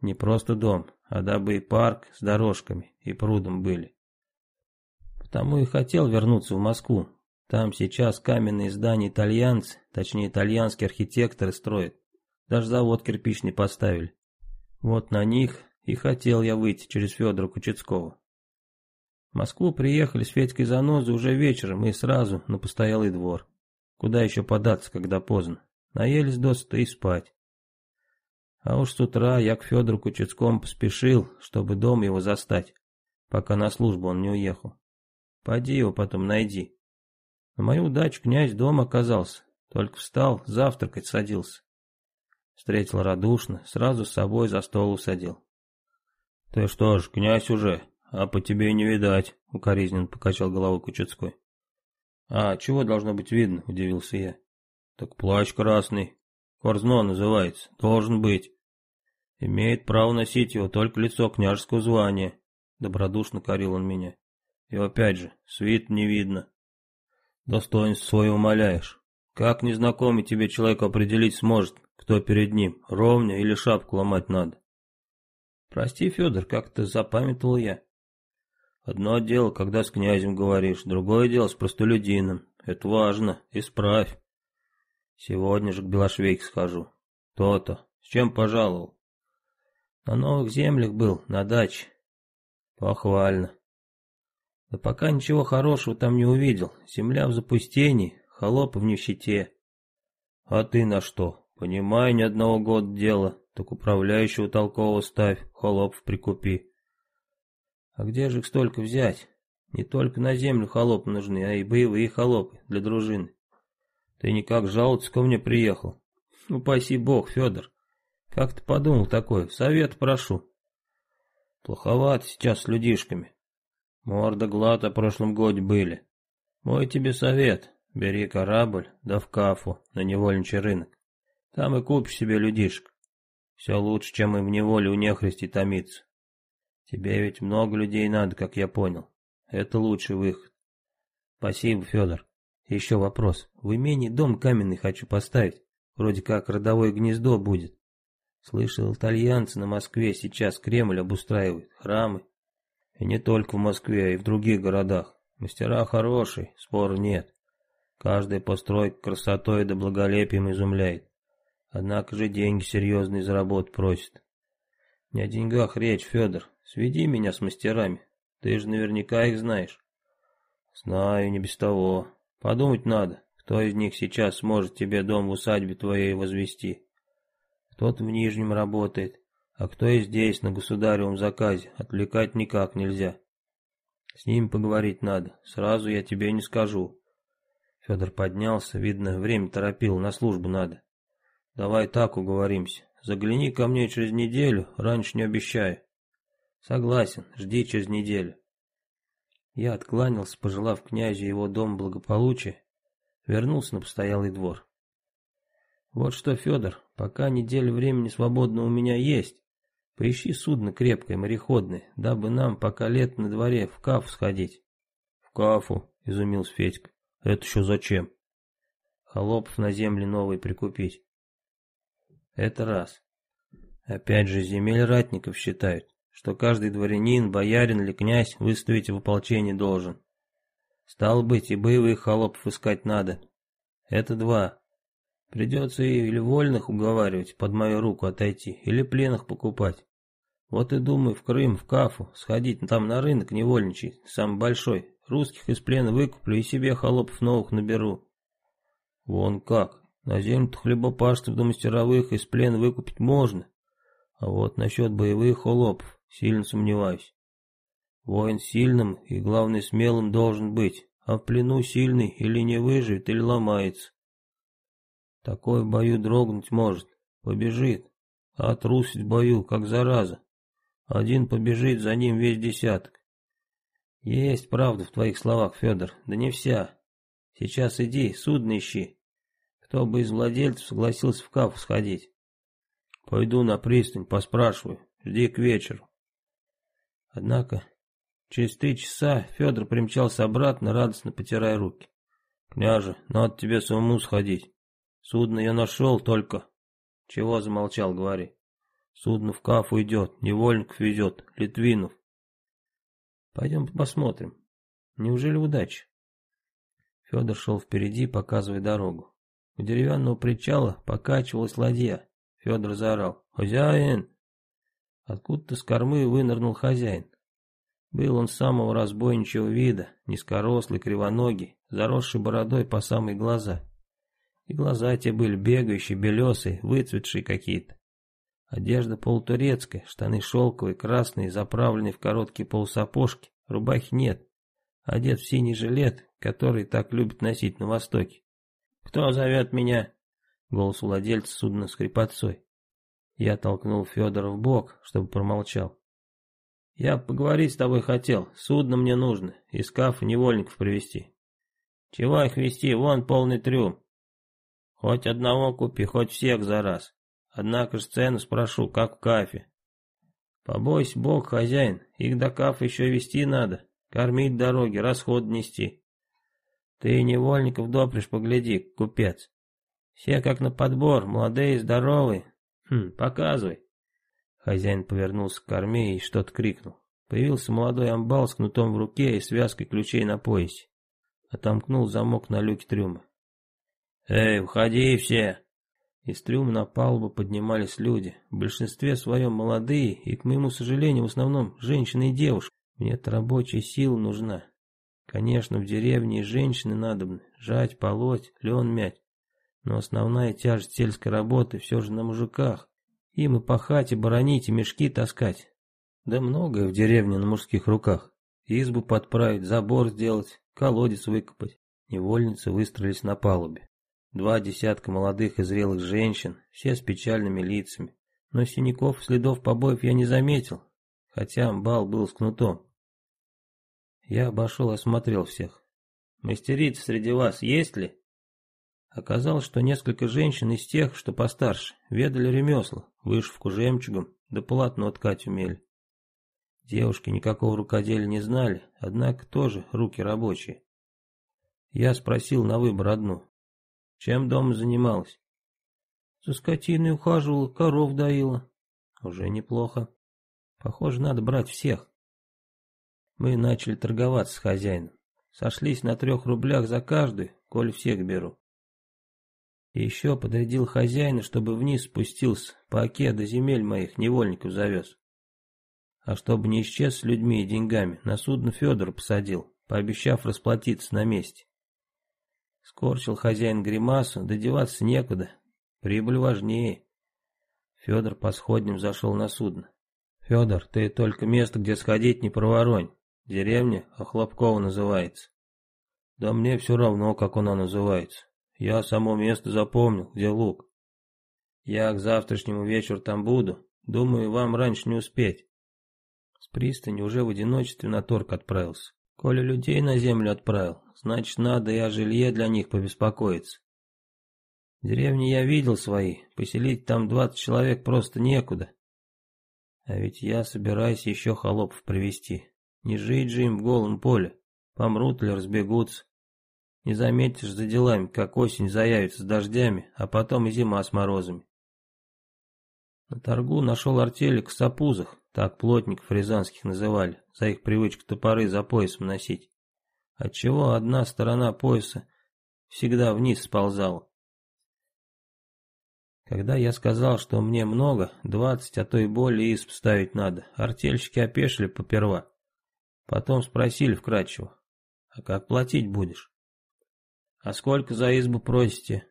Не просто дом, а дабы и парк с дорожками, и прудом были. Потому и хотел вернуться в Москву, там сейчас каменные здания итальянцы, точнее итальянские архитекторы строят. Даже завод кирпичный поставили. Вот на них и хотел я выйти через Федора Кучецкого. В Москву приехали с Федькой Занозы уже вечером и сразу на постоялый двор. Куда еще податься, когда поздно. Наелись досыта и спать. А уж с утра я к Федору Кучецкому поспешил, чтобы дом его застать, пока на службу он не уехал. Пойди его потом найди. На мою удачу князь дома оказался, только встал, завтракать садился. Встретил радушно, сразу с собой за стол усадил. «Ты что ж, князь уже, а по тебе не видать», — укоризненно покачал головой Кучецкой. «А чего должно быть видно?» — удивился я. «Так плащ красный, корзно называется, должен быть. Имеет право носить его только лицо княжеского звания», — добродушно корил он меня. «И опять же, свит не видно». Достоинство свое умоляешь. Как незнакомый тебе человек определить сможет, кто перед ним, ровня или шапку ломать надо? Прости, Федор, как-то запамятовал я. Одно дело, когда с князем говоришь, другое дело с простолюдином. Это важно, исправь. Сегодня же к Белошвейке схожу. То-то. С чем пожаловал? На новых землях был, на даче. Похвально. Да пока ничего хорошего там не увидел. Земля в запустении, холопы в нищете. А ты на что? Понимаю, ни одного года дела. Так управляющего толкового ставь, холопов прикупи. А где же их столько взять? Не только на землю холопы нужны, а и боевые холопы для дружины. Ты никак жаловаться ко мне приехал. Упаси бог, Федор. Как ты подумал такое? Совет прошу. Плоховато сейчас с людишками. Морда глата в прошлом годе были. Мой тебе совет, бери корабль, да в Кафу, на невольничий рынок. Там и купишь себе людишек. Все лучше, чем и в неволе у нехристи томиться. Тебе ведь много людей надо, как я понял. Это лучший выход. Спасибо, Федор. Еще вопрос. В имении дом каменный хочу поставить. Вроде как родовое гнездо будет. Слышал, итальянцы на Москве сейчас Кремль обустраивают, храмы. И не только в Москве, и в других городах. Мастера хорошие, спора нет. Каждая постройка красотой да благолепием изумляет. Однако же деньги серьезные заработать просит. Не о деньгах речь, Федор. Сведи меня с мастерами. Ты же наверняка их знаешь. Знаю, не без того. Подумать надо, кто из них сейчас сможет тебе дом в усадьбе твоей возвести. Кто-то в Нижнем работает, а кто и здесь, на государевом заказе, отвлекать никак нельзя. С ним поговорить надо, сразу я тебе не скажу. Федор поднялся, видно, время торопил, на службу надо. Давай так уговоримся. Загляни ко мне через неделю, раньше не обещаю. Согласен, жди через неделю. Я откланялся, пожелав князю его дом благополучия, вернулся на постоялый двор. Вот что, Федор, пока неделя времени свободно у меня есть, Поищи судно крепкое, мореходное, дабы нам, пока лет на дворе, в Кафу сходить. В Кафу, изумился Федька. Это еще зачем? Холопов на земле новые прикупить. Это раз. Опять же, земель ратников считают. что каждый дворянин, боярин или князь выставить в ополчение должен. Стало быть, и боевых холопов искать надо. Это два. Придется или вольных уговаривать под мою руку отойти, или пленных покупать. Вот и думаю в Крым, в Кафу, сходить там на рынок невольничий, самый большой. Русских из плена выкуплю и себе холопов новых наберу. Вон как. На землю-то хлебопашцев до мастеровых из плена выкупить можно. А вот насчет боевых холопов сильно сомневаюсь. Воин сильным и, главное, смелым должен быть, а в плену сильный или не выживет, или ломается. Такой в бою дрогнуть может, побежит, а трусить в бою, как зараза. Один побежит, за ним весь десяток. Есть правда в твоих словах, Федор, да не вся. Сейчас иди, судно ищи. Кто бы из владельцев согласился в кафу сходить? Пойду на пристань, поспрашиваю. Жди к вечеру. Однако, через три часа Федор примчался обратно, радостно потирая руки. «Княже, надо тебе самому сходить. Судно я нашел, только...» «Чего замолчал, говори?» «Судно в Кафу идет, невольников везет, Литвинов». «Пойдем посмотрим. Неужели удача?» Федор шел впереди, показывая дорогу. У деревянного причала покачивалась ладья. Федор заорал «Хозяин!» Откуда-то с кормы вынырнул хозяин. Был он самого разбойничьего вида, низкорослый, кривоногий, заросший бородой по самые глаза. И глаза те были бегающие, белесые, выцветшие какие-то. Одежда полутурецкая, штаны шелковые, красные, заправленные в короткие полусапожки, рубахи нет. Одет в синий жилет, который так любят носить на Востоке. «Кто зовет меня?» Голос владельца судна с хрипотцой. Я толкнул Федора в бок, чтобы промолчал. «Я поговорить с тобой хотел. Судно мне нужно. Из кафа невольников привезти. Чего их везти? Вон полный трюм. Хоть одного купи, хоть всех за раз. Однако ж цену спрошу, как в кафе. Побойся, бог, хозяин, их до кафа еще везти надо. Кормить дороги, расход нести. Ты невольников допришь, погляди, купец. Все как на подбор, молодые здоровые, «Хм, показывай». Хозяин повернулся к корме и что-то крикнул. Появился молодой амбал с кнутом в руке и связкой ключей на поясе. Отомкнул замок на люке трюма. «Эй, уходи все!» Из трюма на палубу поднимались люди, в большинстве своем молодые и, к моему сожалению, в основном женщины и девушки. Мне-то рабочая сила нужна. Конечно, в деревне и женщины надобны, жать, полоть, лен мять. Но основная тяжесть сельской работы все же на мужиках. Им и пахать, и боронить, и мешки таскать. Да многое в деревне на мужских руках. Избу подправить, забор сделать, колодец выкопать. Невольницы выстроились на палубе. Два десятка молодых и зрелых женщин, все с печальными лицами. Но синяков, следов побоев я не заметил, хотя бал был с кнутом. Я обошел и осмотрел всех. «Мастерица среди вас есть ли?» Оказалось, что несколько женщин из тех, что постарше, ведали ремесла, вышивку жемчугом, да полотно ткать умели. Девушки никакого рукоделия не знали, однако тоже руки рабочие. Я спросил на выбор одну. Чем дома занималась? За скотиной ухаживала, коров доила. Уже неплохо. Похоже, надо брать всех. Мы начали торговаться с хозяином. Сошлись на трех рублях за каждую, коль всех беру. И еще подрядил хозяина, чтобы вниз спустился, по оке до земель моих невольников завез. А чтобы не исчез с людьми и деньгами, на судно Федора посадил, пообещав расплатиться на месте. Скорчил хозяин гримасу, додеваться некуда, прибыль важнее. Федор по сходням зашел на судно. «Федор, ты только место, где сходить, не проворонь. Деревня Охлопкова называется». «Да мне все равно, как она называется. Я само место запомнил, где лук. Я к завтрашнему вечеру там буду. Думаю, вам раньше не успеть. С пристани уже в одиночестве на торг отправился. Коли людей на землю отправил, значит надо и о жилье для них побеспокоиться. Деревни я видел свои, поселить там двадцать человек просто некуда. А ведь я собираюсь еще холопов привести. Не жить же им в голом поле, помрут или разбегутся. Не заметишь за делами, как осень заявится с дождями, а потом и зима с морозами. На торгу нашел артели косопузых, так плотников рязанских называли, за их привычку топоры за поясом носить. Отчего одна сторона пояса всегда вниз сползала. Когда я сказал, что мне много, двадцать, а то и более исп ставить надо, артельщики опешили поперва. Потом спросили вкратчиво, а как платить будешь? А сколько за избу просите?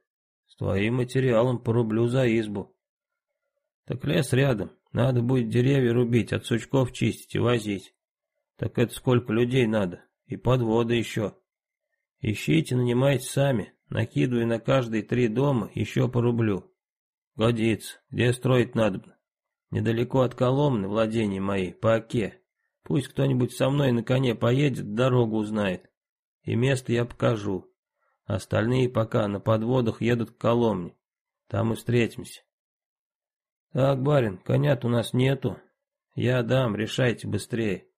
С твоим материалом по рублю за избу. Так лес рядом, надо будет деревья рубить, от сучков чистить и возить. Так это сколько людей надо, и подводы еще. Ищите, нанимайте сами, накидывая на каждые три дома еще по рублю. Годится. Где строить надо? Недалеко от Коломны, владения мои, по оке. Пусть кто-нибудь со мной на коне поедет, дорогу узнает. И место я покажу. Остальные пока на подводах едут к Коломне. Там и встретимся. Так, барин, конят у нас нету. Я дам, решайте быстрее.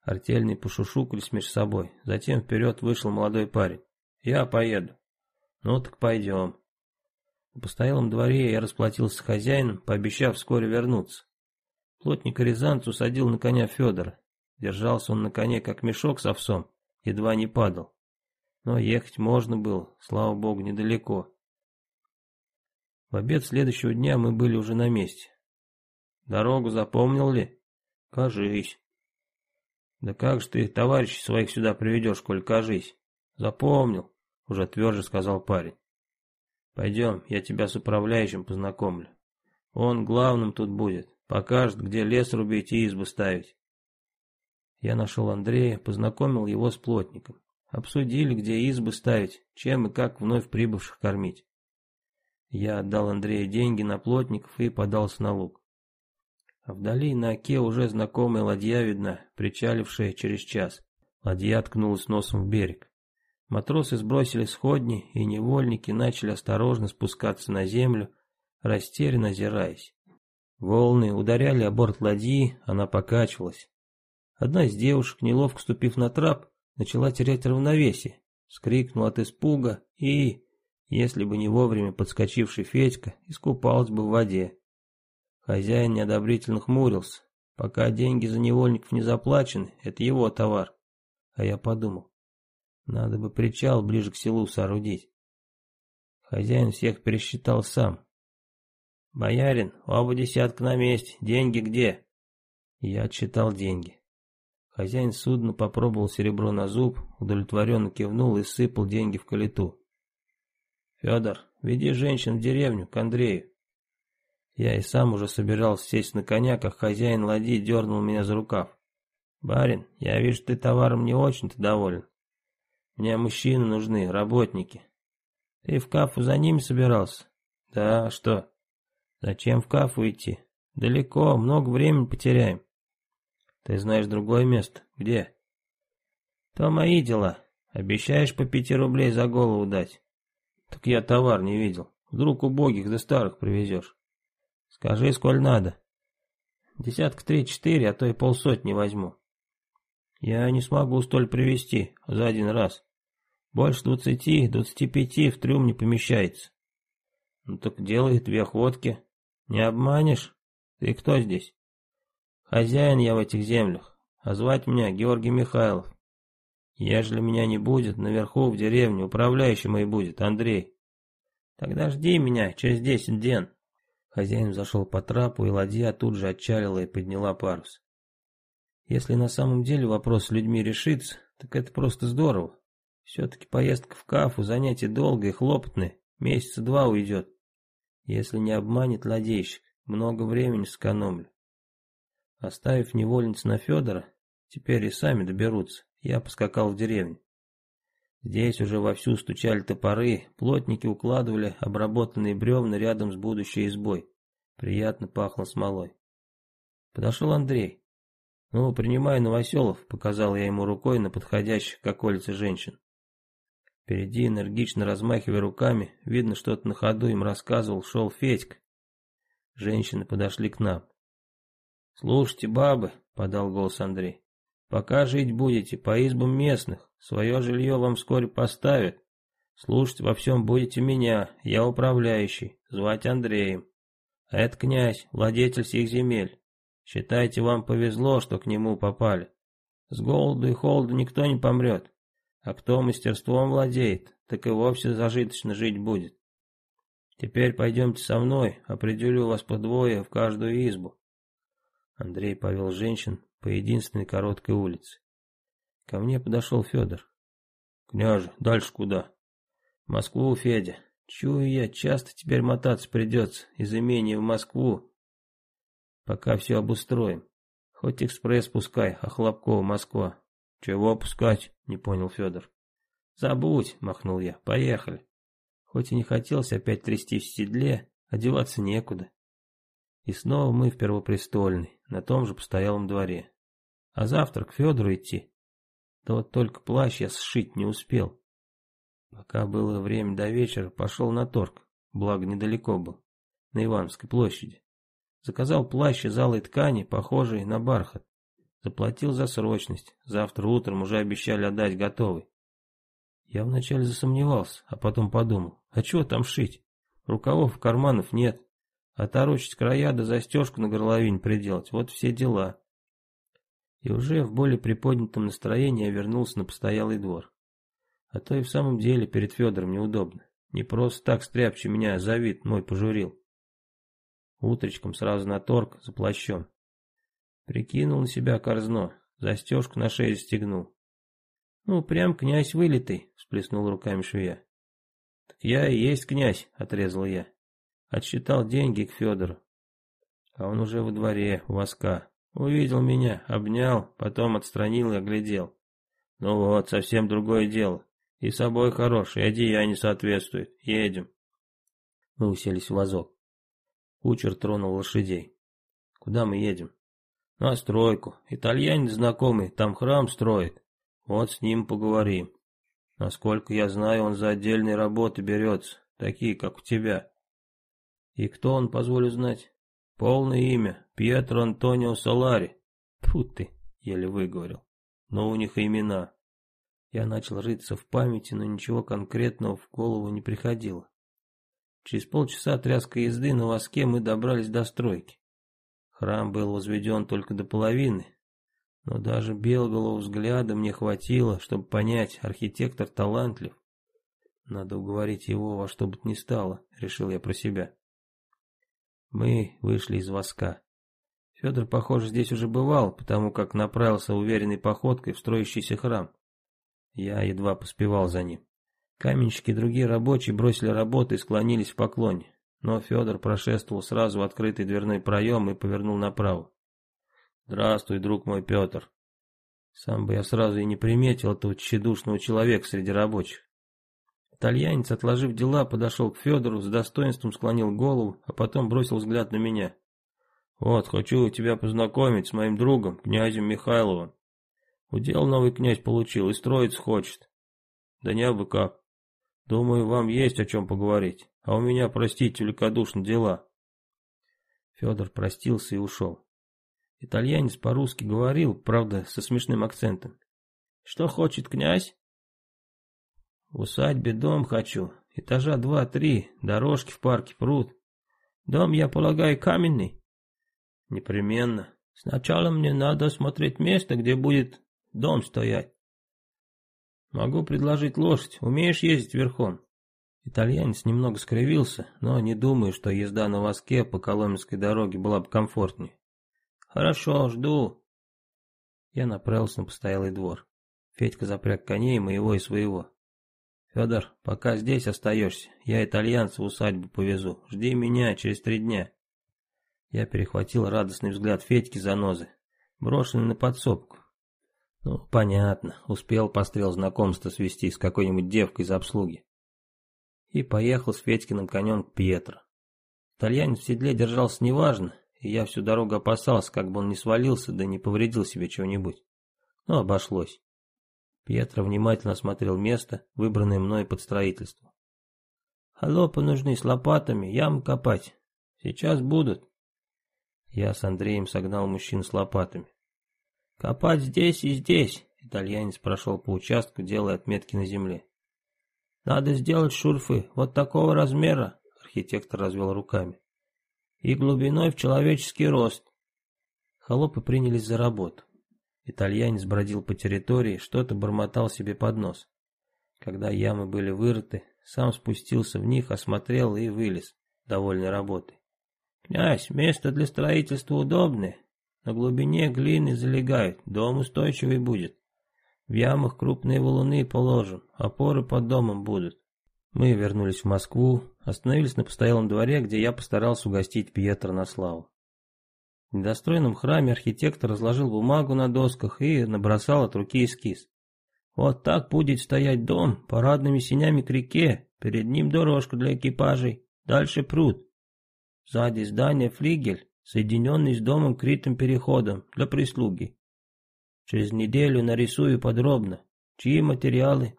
Артельные пошушукались между собой. Затем вперед вышел молодой парень. Я поеду. Ну так пойдем. На постоялом дворе я расплатился с хозяином, пообещав вскоре вернуться. Плотник Рязанц усадил на коня Федора. Держался он на коне, как мешок с овсом, едва не падал. Но ехать можно было, слава богу, недалеко. В обед следующего дня мы были уже на месте. Дорогу запомнил ли? Кажись. Да как же ты товарищей своих сюда приведешь, коль кажись? Запомнил, уже тверже сказал парень. Пойдем, я тебя с управляющим познакомлю. Он главным тут будет, покажет, где лес рубить и избы ставить. Я нашел Андрея, познакомил его с плотником. Обсудили, где избы ставить, чем и как вновь прибывших кормить. Я отдал Андрею деньги на плотников и подался на луг. А вдали на оке уже знакомая ладья видна, причалившая через час. Ладья ткнулась носом в берег. Матросы сбросили сходни, и невольники начали осторожно спускаться на землю, растерянно озираясь. Волны ударяли о борт ладьи, она покачивалась. Одна из девушек, неловко ступив на трап, начала терять равновесие, скрикнула от испуга и, если бы не вовремя подскочивший Федька, искупалась бы в воде. Хозяин неодобрительно хмурился. Пока деньги за невольников не заплачены, это его товар. А я подумал, надо бы причал ближе к селу соорудить. Хозяин всех пересчитал сам. «Боярин, оба десятка на месте, деньги где?» Я отсчитал деньги. Хозяин судна попробовал серебро на зуб, удовлетворенно кивнул и сыпал деньги в калиту. «Федор, веди женщин в деревню, к Андрею». Я и сам уже собирался сесть на коня, как хозяин ладьи дернул меня за рукав. «Барин, я вижу, ты товаром не очень-то доволен. Мне мужчины нужны, работники. Ты в кафу за ними собирался? Да, что? Зачем в кафу идти? Далеко, много времени потеряем. Ты знаешь другое место. Где? То мои дела. Обещаешь по пяти рублей за голову дать? Так я товар не видел. Вдруг убогих да старых привезешь. Скажи, сколь надо. Десятка три-четыре, а то и полсотни возьму. Я не смогу столь привезти за один раз. Больше двадцати, двадцати пяти в трюм не помещается. Ну так делай две ходки. Не обманешь? Ты кто здесь? Хозяин я в этих землях, а звать меня Георгий Михайлов. Ежели меня не будет, наверху в деревне управляющий мой будет, Андрей. Тогда жди меня через десять ден. Хозяин зашел по трапу, и ладья тут же отчалила и подняла парус. Если на самом деле вопрос с людьми решится, так это просто здорово. Все-таки поездка в Кафу занятие долгое и хлопотное, месяца два уйдет. Если не обманет ладейщик, много времени сэкономлю. Оставив невольниц на Федора, теперь и сами доберутся, я поскакал в деревню. Здесь уже вовсю стучали топоры, плотники укладывали обработанные бревна рядом с будущей избой. Приятно пахло смолой. Подошел Андрей. «Ну, принимай новоселов», — показал я ему рукой на подходящих к околице женщин. Впереди, энергично размахивая руками, видно, что-то на ходу им рассказывал, шел Федька. Женщины подошли к нам. «Слушайте, бабы», — подал голос Андрей, — «пока жить будете по избам местных, свое жилье вам вскоре поставят. Слушать во всем будете меня, я управляющий, звать Андреем. А это князь, владетель сих земель. Считайте, вам повезло, что к нему попали. С голоду и холоду никто не помрет. А кто мастерством владеет, так и вовсе зажиточно жить будет. Теперь пойдемте со мной, определю вас по двое в каждую избу. Андрей повел женщин по единственной короткой улице. Ко мне подошел Федор. «Княже, дальше куда?» «В Москву, Федя. Чую я, часто теперь мотаться придется из имения в Москву. Пока все обустроим. Хоть экспресс пускай, а Хлопкова Москва. Чего пускать? Не понял Федор. Забудь, махнул я, поехали. Хоть и не хотелось опять трясти в седле, одеваться некуда. И снова мы в Первопрестольной, на том же постоялом дворе. А завтра к Федору идти. Да вот только плащ я сшить не успел. Пока было время до вечера, пошел на торг, благо недалеко был, на Ивановской площади. Заказал плащ из алой ткани, похожий на бархат. Заплатил за срочность, завтра утром уже обещали отдать готовый. Я вначале засомневался, а потом подумал, а чего там шить? Рукавов карманов нет. Оторочить края да застежку на горловине приделать, вот все дела. И уже в более приподнятом настроении вернулся на постоялый двор. А то и в самом деле перед Федором неудобно. Не просто так стряпчий меня за вид мой пожурил. Утречком сразу на торг за плащом. Прикинул на себя корзно, застежку на шею стегнул. «Ну, прям князь вылитый», — всплеснул руками швея. «Так я и есть князь», — отрезал я. Отсчитал деньги к Федору. А он уже во дворе, у воска. Увидел меня, обнял, потом отстранил и оглядел. Ну вот, совсем другое дело. И собой хорош, и одеяние соответствует. Едем. Мы уселись в вазок. Кучер тронул лошадей. Куда мы едем? На стройку. Итальянец знакомый, там храм строит. Вот с ним поговорим. Насколько я знаю, он за отдельные работы берется, такие, как у тебя. И кто он, позволю знать? Полное имя. Пьетро Антонио Солари. Фу ты, еле выговорил. Но у них имена. Я начал рыться в памяти, но ничего конкретного в голову не приходило. Через полчаса тряской езды на воске мы добрались до стройки. Храм был возведен только до половины, но даже белого взгляда мне хватило, чтобы понять, архитектор талантлив. Надо уговорить его во что бы то ни стало, решил я про себя. Мы вышли из воска. Федор, похоже, здесь уже бывал, потому как направился уверенной походкой в строящийся храм. Я едва поспевал за ним. Каменщики и другие рабочие бросили работу и склонились в поклоне. Но Федор прошествовал сразу в открытый дверной проем и повернул направо. «Здравствуй, друг мой Петр». Сам бы я сразу и не приметил этого тщедушного человека среди рабочих. Итальянец, отложив дела, подошел к Федору, с достоинством склонил голову, а потом бросил взгляд на меня. «Вот, хочу тебя познакомить с моим другом, князем Михайловым. Удел новый князь получил и строить хочет. Да не абы как. Думаю, вам есть о чем поговорить. А у меня, простите, великодушно дела. Федор простился и ушел. Итальянец по-русски говорил, правда, со смешным акцентом. Что хочет князь? В усадьбе дом хочу. Этажа два-три, дорожки в парке, пруд. Дом, я полагаю, каменный? Непременно. Сначала мне надо осмотреть место, где будет дом стоять. Могу предложить лошадь, умеешь ездить верхом? Итальянец немного скривился, но не думаю, что езда на воске по Коломенской дороге была бы комфортнее. Хорошо, жду. Я направился на постоялый двор. Федька запряг коней моего и своего. Федор, пока здесь остаешься, я итальянца в усадьбу повезу. Жди меня через три дня. Я перехватил радостный взгляд Федьки за нозы, брошенный на подсобку. Ну, понятно, успел пострел знакомство свести с какой-нибудь девкой из обслуги. И поехал с Федькиным конем к Пьетро. Итальянец в седле держался неважно, и я всю дорогу опасался, как бы он не свалился, да не повредил себе чего-нибудь. Но обошлось. Пьетро внимательно осмотрел место, выбранное мной под строительство. «Холопы нужны с лопатами, ям копать. Сейчас будут». Я с Андреем согнал мужчин с лопатами. Копать здесь и здесь. Итальянец прошел по участку, делая отметки на земле. Надо сделать шурфы вот такого размера. Архитектор развел руками. и глубиной в человеческий рост. Холопы принялись за работу. Итальянец бродил по территории, что-то бормотал себе под нос. Когда ямы были вырыты, сам спустился в них, осмотрел и вылез, довольный работой. «Князь, место для строительства удобное. На глубине глины залегают, дом устойчивый будет. В ямах крупные валуны положим, опоры под домом будут». Мы вернулись в Москву, остановились на постоялом дворе, где я постарался угостить Пьетро на славу. В недостроенном храме архитектор разложил бумагу на досках и набросал от руки эскиз. Вот так будет стоять дом, парадными синями к реке, перед ним дорожка для экипажей, дальше пруд. Сзади здание флигель, соединенный с домом критым переходом для прислуги. Через неделю нарисую подробно, чьи материалы.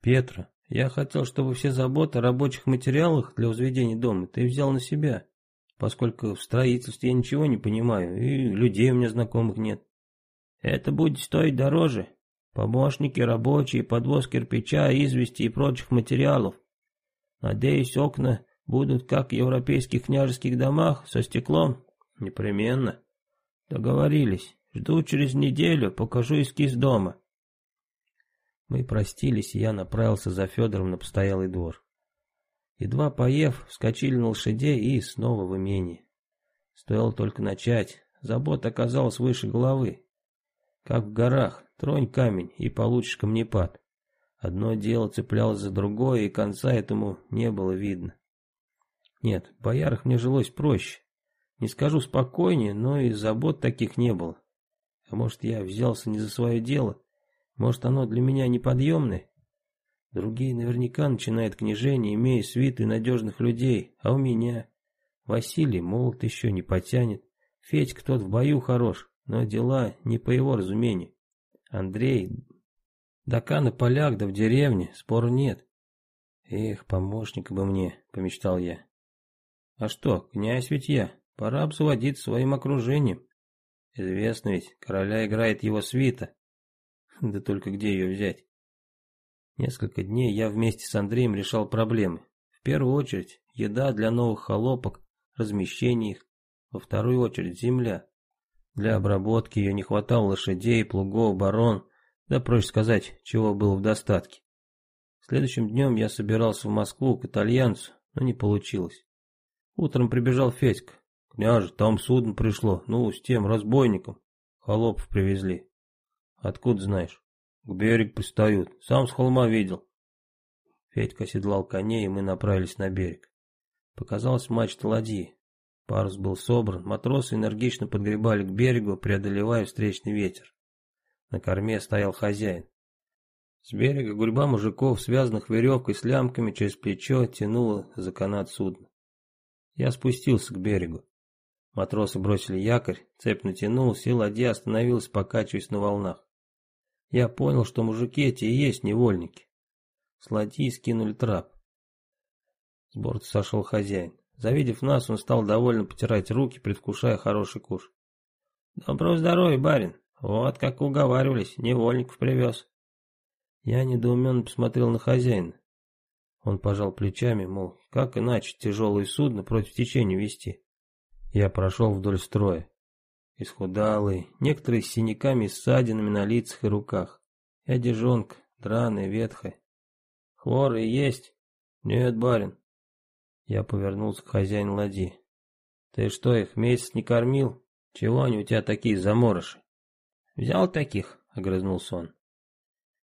Петра, я хотел, чтобы все заботы о рабочих материалах для возведения дома ты взял на себя, поскольку в строительстве я ничего не понимаю, и людей у меня знакомых нет. Это будет стоить дороже, Помощники рабочие, подвоз кирпича, извести и прочих материалов. Надеюсь, окна будут как в европейских княжеских домах, со стеклом? Непременно. Договорились. Жду через неделю, покажу эскиз дома. Мы простились, и я направился за Федором на постоялый двор. Едва поев, вскочили на лошадей и снова в имение. Стоило только начать, забот оказалась выше головы. Как в горах, тронь камень и получишь камнепад. Одно дело цеплялось за другое, и конца этому не было видно. Нет, в боярах мне жилось проще. Не скажу спокойнее, но и забот таких не было. А может, я взялся не за свое дело? Может, оно для меня неподъемное? Другие наверняка начинают княжение, имея свиты надежных людей, а у меня... Василий молод еще не потянет. Федька тот в бою хорош, но дела не по его разумению. Андрей, Дакан и поляк, да в деревне, спору нет. Эх, помощника бы мне, помечтал я. А что, князь ведь я, пора обзаводить своим окружением. Известно ведь, короля играет его свита. Да только где ее взять? Несколько дней я вместе с Андреем решал проблемы. В первую очередь, еда для новых холопок, размещение их. Во вторую очередь, земля. Для обработки ее не хватало лошадей, плугов, барон, да, проще сказать, чего было в достатке. Следующим днем я собирался в Москву к итальянцу, но не получилось. Утром прибежал Федька. «Княже, там судно пришло, ну, с тем разбойником. Холопов привезли». «Откуда знаешь?» «К берегу пристают, сам с холма видел». Федька оседлал коней, и мы направились на берег. Показалась мачта ладьи. Парус был собран, матросы энергично подгребали к берегу, преодолевая встречный ветер. На корме стоял хозяин. С берега гурьба мужиков, связанных веревкой с лямками через плечо, тянула за канат судна. Я спустился к берегу. Матросы бросили якорь, цепь натянулась, и ладья остановилась, покачиваясь на волнах. Я понял, что мужики эти и есть невольники. С ладьи скинули трап. С борта сошел хозяин. Завидев нас, он стал довольно потирать руки, предвкушая хороший куш. «Доброго здоровья, барин! Вот как уговаривались, невольников привез». Я недоуменно посмотрел на хозяина. Он пожал плечами, мол, как иначе тяжелое судно против течения вести. Я прошел вдоль строя. Исхудалый, некоторые с синяками и ссадинами на лицах и руках. И одежонка, драная, ветхая. Хворые есть? Нет, барин. Я повернулся к хозяину ладьи. «Ты что, их месяц не кормил? Чего они у тебя такие заморыши?» «Взял таких», — огрызнулся он.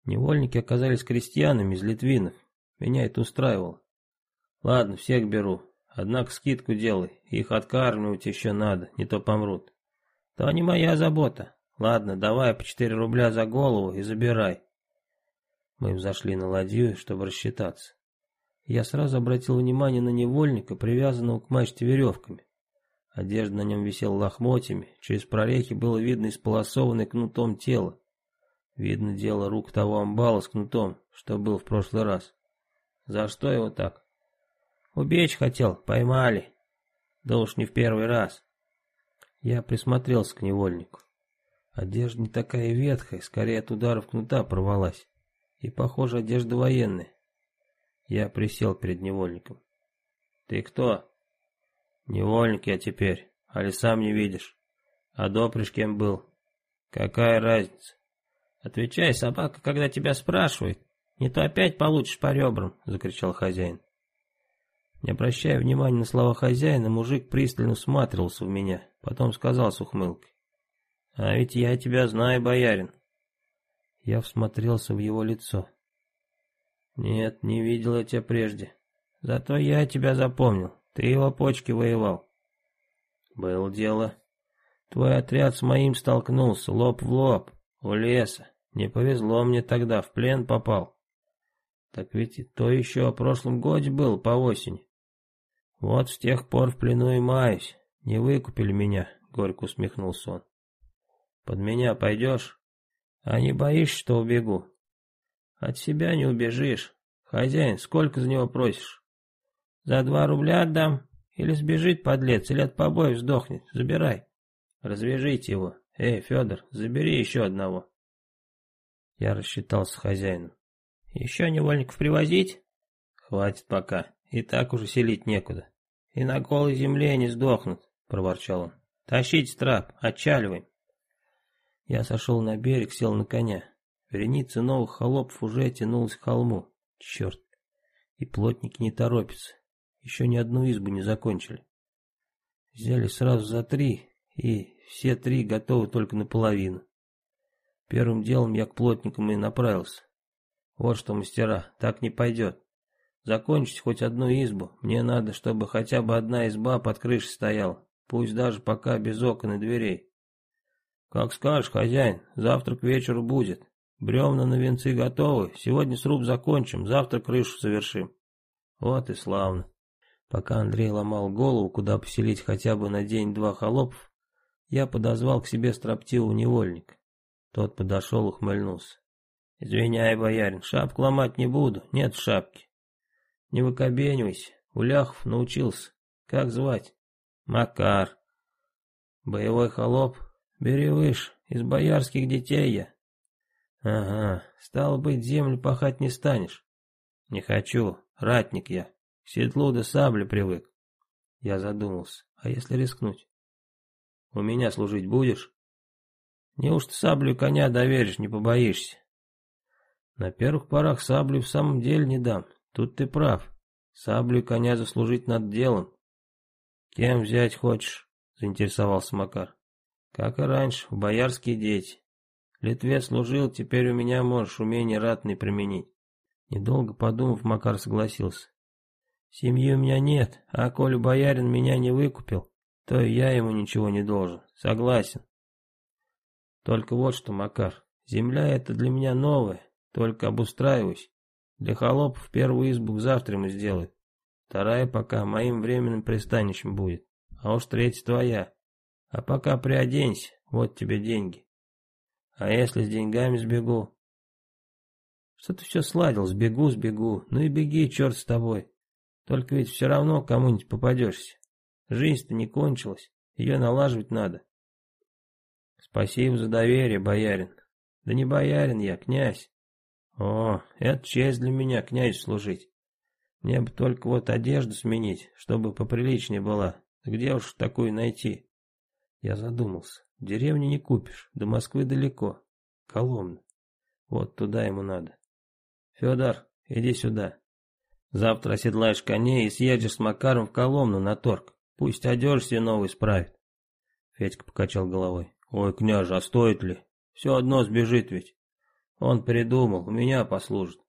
Невольники оказались крестьянами из Литвинов. Меня это устраивало. «Ладно, всех беру. Однако скидку делай. Их откармливать еще надо, не то помрут». «То не моя забота. Ладно, давай по четыре рубля за голову и забирай». Мы взошли на ладью, чтобы рассчитаться. Я сразу обратил внимание на невольника, привязанного к мачте веревками. Одежда на нем висела лохмотьями, через прорехи было видно исполосованное кнутом тело. Видно дело рук того амбала с кнутом, что был в прошлый раз. За что его так? Убечь хотел, поймали. Да уж не в первый раз. Я присмотрелся к невольнику. Одежда не такая ветхая, скорее от ударов кнута порвалась. И, похоже, одежда военная. Я присел перед невольником. «Ты кто?» Невольник я теперь, али сам не видишь. А допришь кем был? Какая разница? Отвечай, собака, когда тебя спрашивает. Не то опять получишь по ребрам, закричал хозяин. Не обращая внимания на слова хозяина, мужик пристально всматривался в меня, потом сказал с ухмылкой. «А ведь я тебя знаю, боярин». Я всмотрелся в его лицо. «Нет, не видел я тебя прежде. Зато я тебя запомнил. Ты его почки воевал». «Было дело. Твой отряд с моим столкнулся, лоб в лоб, у леса. Не повезло мне тогда, в плен попал». «Так ведь и то еще о прошлом годе был, по осени». «Вот с тех пор в плену и маюсь. Не выкупили меня», — горько усмехнулся он. «Под меня пойдешь? А не боишься, что убегу?» «От себя не убежишь. Хозяин, сколько за него просишь?» «За два рубля отдам. Или сбежит подлец, или от побоев сдохнет. Забирай. Развяжите его. Эй, Федор, забери еще одного». Я рассчитался с хозяином. «Еще невольников привозить?» «Хватит пока. И так уже селить некуда. «И на голой земле они сдохнут», — проворчал он. «Тащите трап, отчаливаем». Я сошел на берег, сел на коня. Вереница новых холопов уже тянулась к холму. Черт. И плотники не торопятся. Еще ни одну избу не закончили. Взяли сразу за три, и все три готовы только наполовину. Первым делом я к плотникам и направился. Вот что, мастера, так не пойдет. Закончить хоть одну избу. Мне надо, чтобы хотя бы одна изба под крышей стояла. Пусть даже пока без окон и дверей. Как скажешь, хозяин, завтра к вечеру будет. Бревна на венцы готовы. Сегодня сруб закончим, завтра крышу совершим. Вот и славно. Пока Андрей ломал голову, куда поселить хотя бы на день-два холопов, я подозвал к себе строптивого невольника. Тот подошел, ухмыльнулся. «Извиняй, боярин, шапку ломать не буду, нет шапки. Не выкобенивайся, Уляхов научился. Как звать? Макар. Боевой холоп? Бери выше, из боярских детей я. Ага, стало быть, землю пахать не станешь. Не хочу, ратник я. К седлу да сабле привык. Я задумался, а если рискнуть? У меня служить будешь? Неужто саблю коня доверишь, не побоишься? На первых порах саблю в самом деле не дам, Тут ты прав. Саблю коня заслужить над делом. Кем взять хочешь? Заинтересовался Макар. Как и раньше, в боярские дети. Литве служил, теперь у меня можешь умение ратный применить. Недолго подумав, Макар согласился. Семьи у меня нет, а коли боярин меня не выкупил, то и я ему ничего не должен. Согласен. Только вот что, Макар, земля это для меня новая, только обустраиваюсь. Для холопов первую избу завтра ему сделают. Вторая пока моим временным пристанищем будет. А уж третья твоя. А пока приоденься, вот тебе деньги. А если с деньгами сбегу? Что ты все сладил, сбегу, сбегу. Ну и беги, черт с тобой. Только ведь все равно кому-нибудь попадешься. Жизнь-то не кончилась, ее налаживать надо. Спасибо за доверие, боярин. Да не боярин я, князь. О, это честь для меня, князь, служить. Мне бы только вот одежду сменить, чтобы поприличнее была. Где уж такую найти? Я задумался. В деревне не купишь, до Москвы далеко. Коломна. Вот туда ему надо. Федор, иди сюда. Завтра оседлаешь коней и съедешь с Макаром в Коломну на торг. Пусть одежду себе новый справит. Федька покачал головой. Ой, княже, а стоит ли? Все одно сбежит ведь. Он придумал, у меня послужит.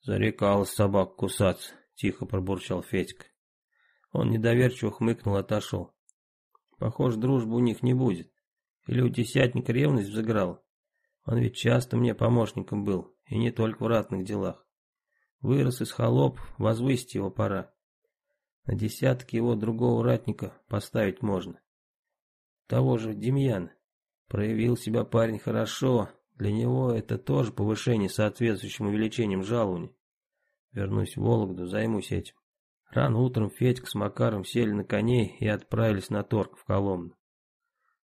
Зарекалась собак кусаться, тихо пробурчал Федька. Он недоверчиво хмыкнул и отошел. Похоже, дружбы у них не будет. Или у десятника ревность взыграла. Он ведь часто мне помощником был, и не только в ратных делах. Вырос из холоп, возвысить его пора. На десяток его другого ратника поставить можно. Того же Демьяна. Проявил себя парень хорошо, для него это тоже повышение соответствующим увеличением жалований. Вернусь в Вологду, займусь этим. Рано утром Федька с Макаром сели на коней и отправились на торг в Коломну.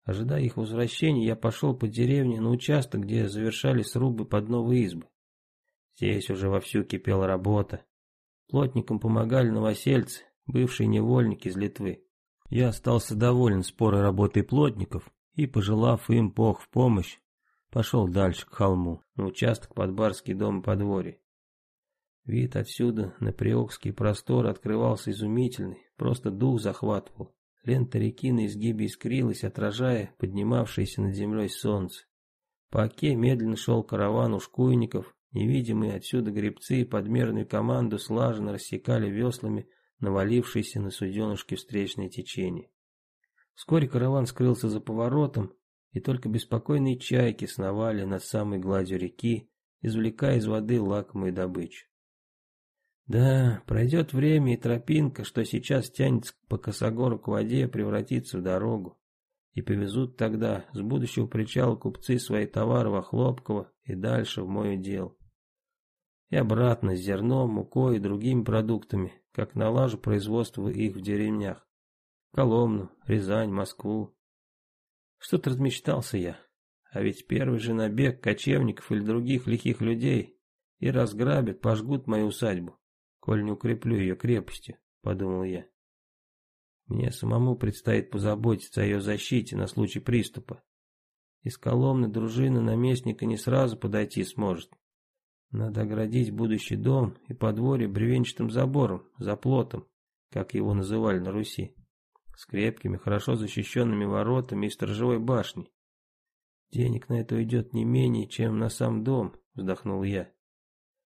Ожидая их возвращения, я пошел по деревне на участок, где завершались срубы под новые избы. Здесь уже вовсю кипела работа. Плотникам помогали новосельцы, бывший невольник из Литвы. Я остался доволен спорой работой плотников и, пожелав им Бог в помощь, пошел дальше к холму, на участок под барский дом и подворье. Вид отсюда на Приокский простор открывался изумительный, просто дух захватывал. Лента реки на изгибе искрилась, отражая поднимавшееся над землей солнце. По оке медленно шел караван ушкуйников, невидимые отсюда гребцы подмерную команду слаженно рассекали веслами навалившиеся на суденышке встречное течение. Вскоре караван скрылся за поворотом, и только беспокойные чайки сновали над самой гладью реки, извлекая из воды лакомую добычу. Да, пройдет время, и тропинка, что сейчас тянется по косогору к воде, превратится в дорогу. И повезут тогда с будущего причала купцы свои товары во Хлопково и дальше в мой удел. И обратно с зерном, мукой и другими продуктами, как налажу производство их в деревнях. Коломну, Рязань, Москву. Что-то размечтался я. А ведь первый же набег кочевников или других лихих людей и разграбят, пожгут мою усадьбу коль не укреплю ее крепостью, подумал я. Мне самому предстоит позаботиться о ее защите на случай приступа. Из Коломны дружина наместника не сразу подойти сможет. Надо оградить будущий дом и подворье бревенчатым забором, заплотом, как его называли на Руси, с крепкими, хорошо защищенными воротами и сторожевой башней. Денег на это уйдет не менее, чем на сам дом, вздохнул я.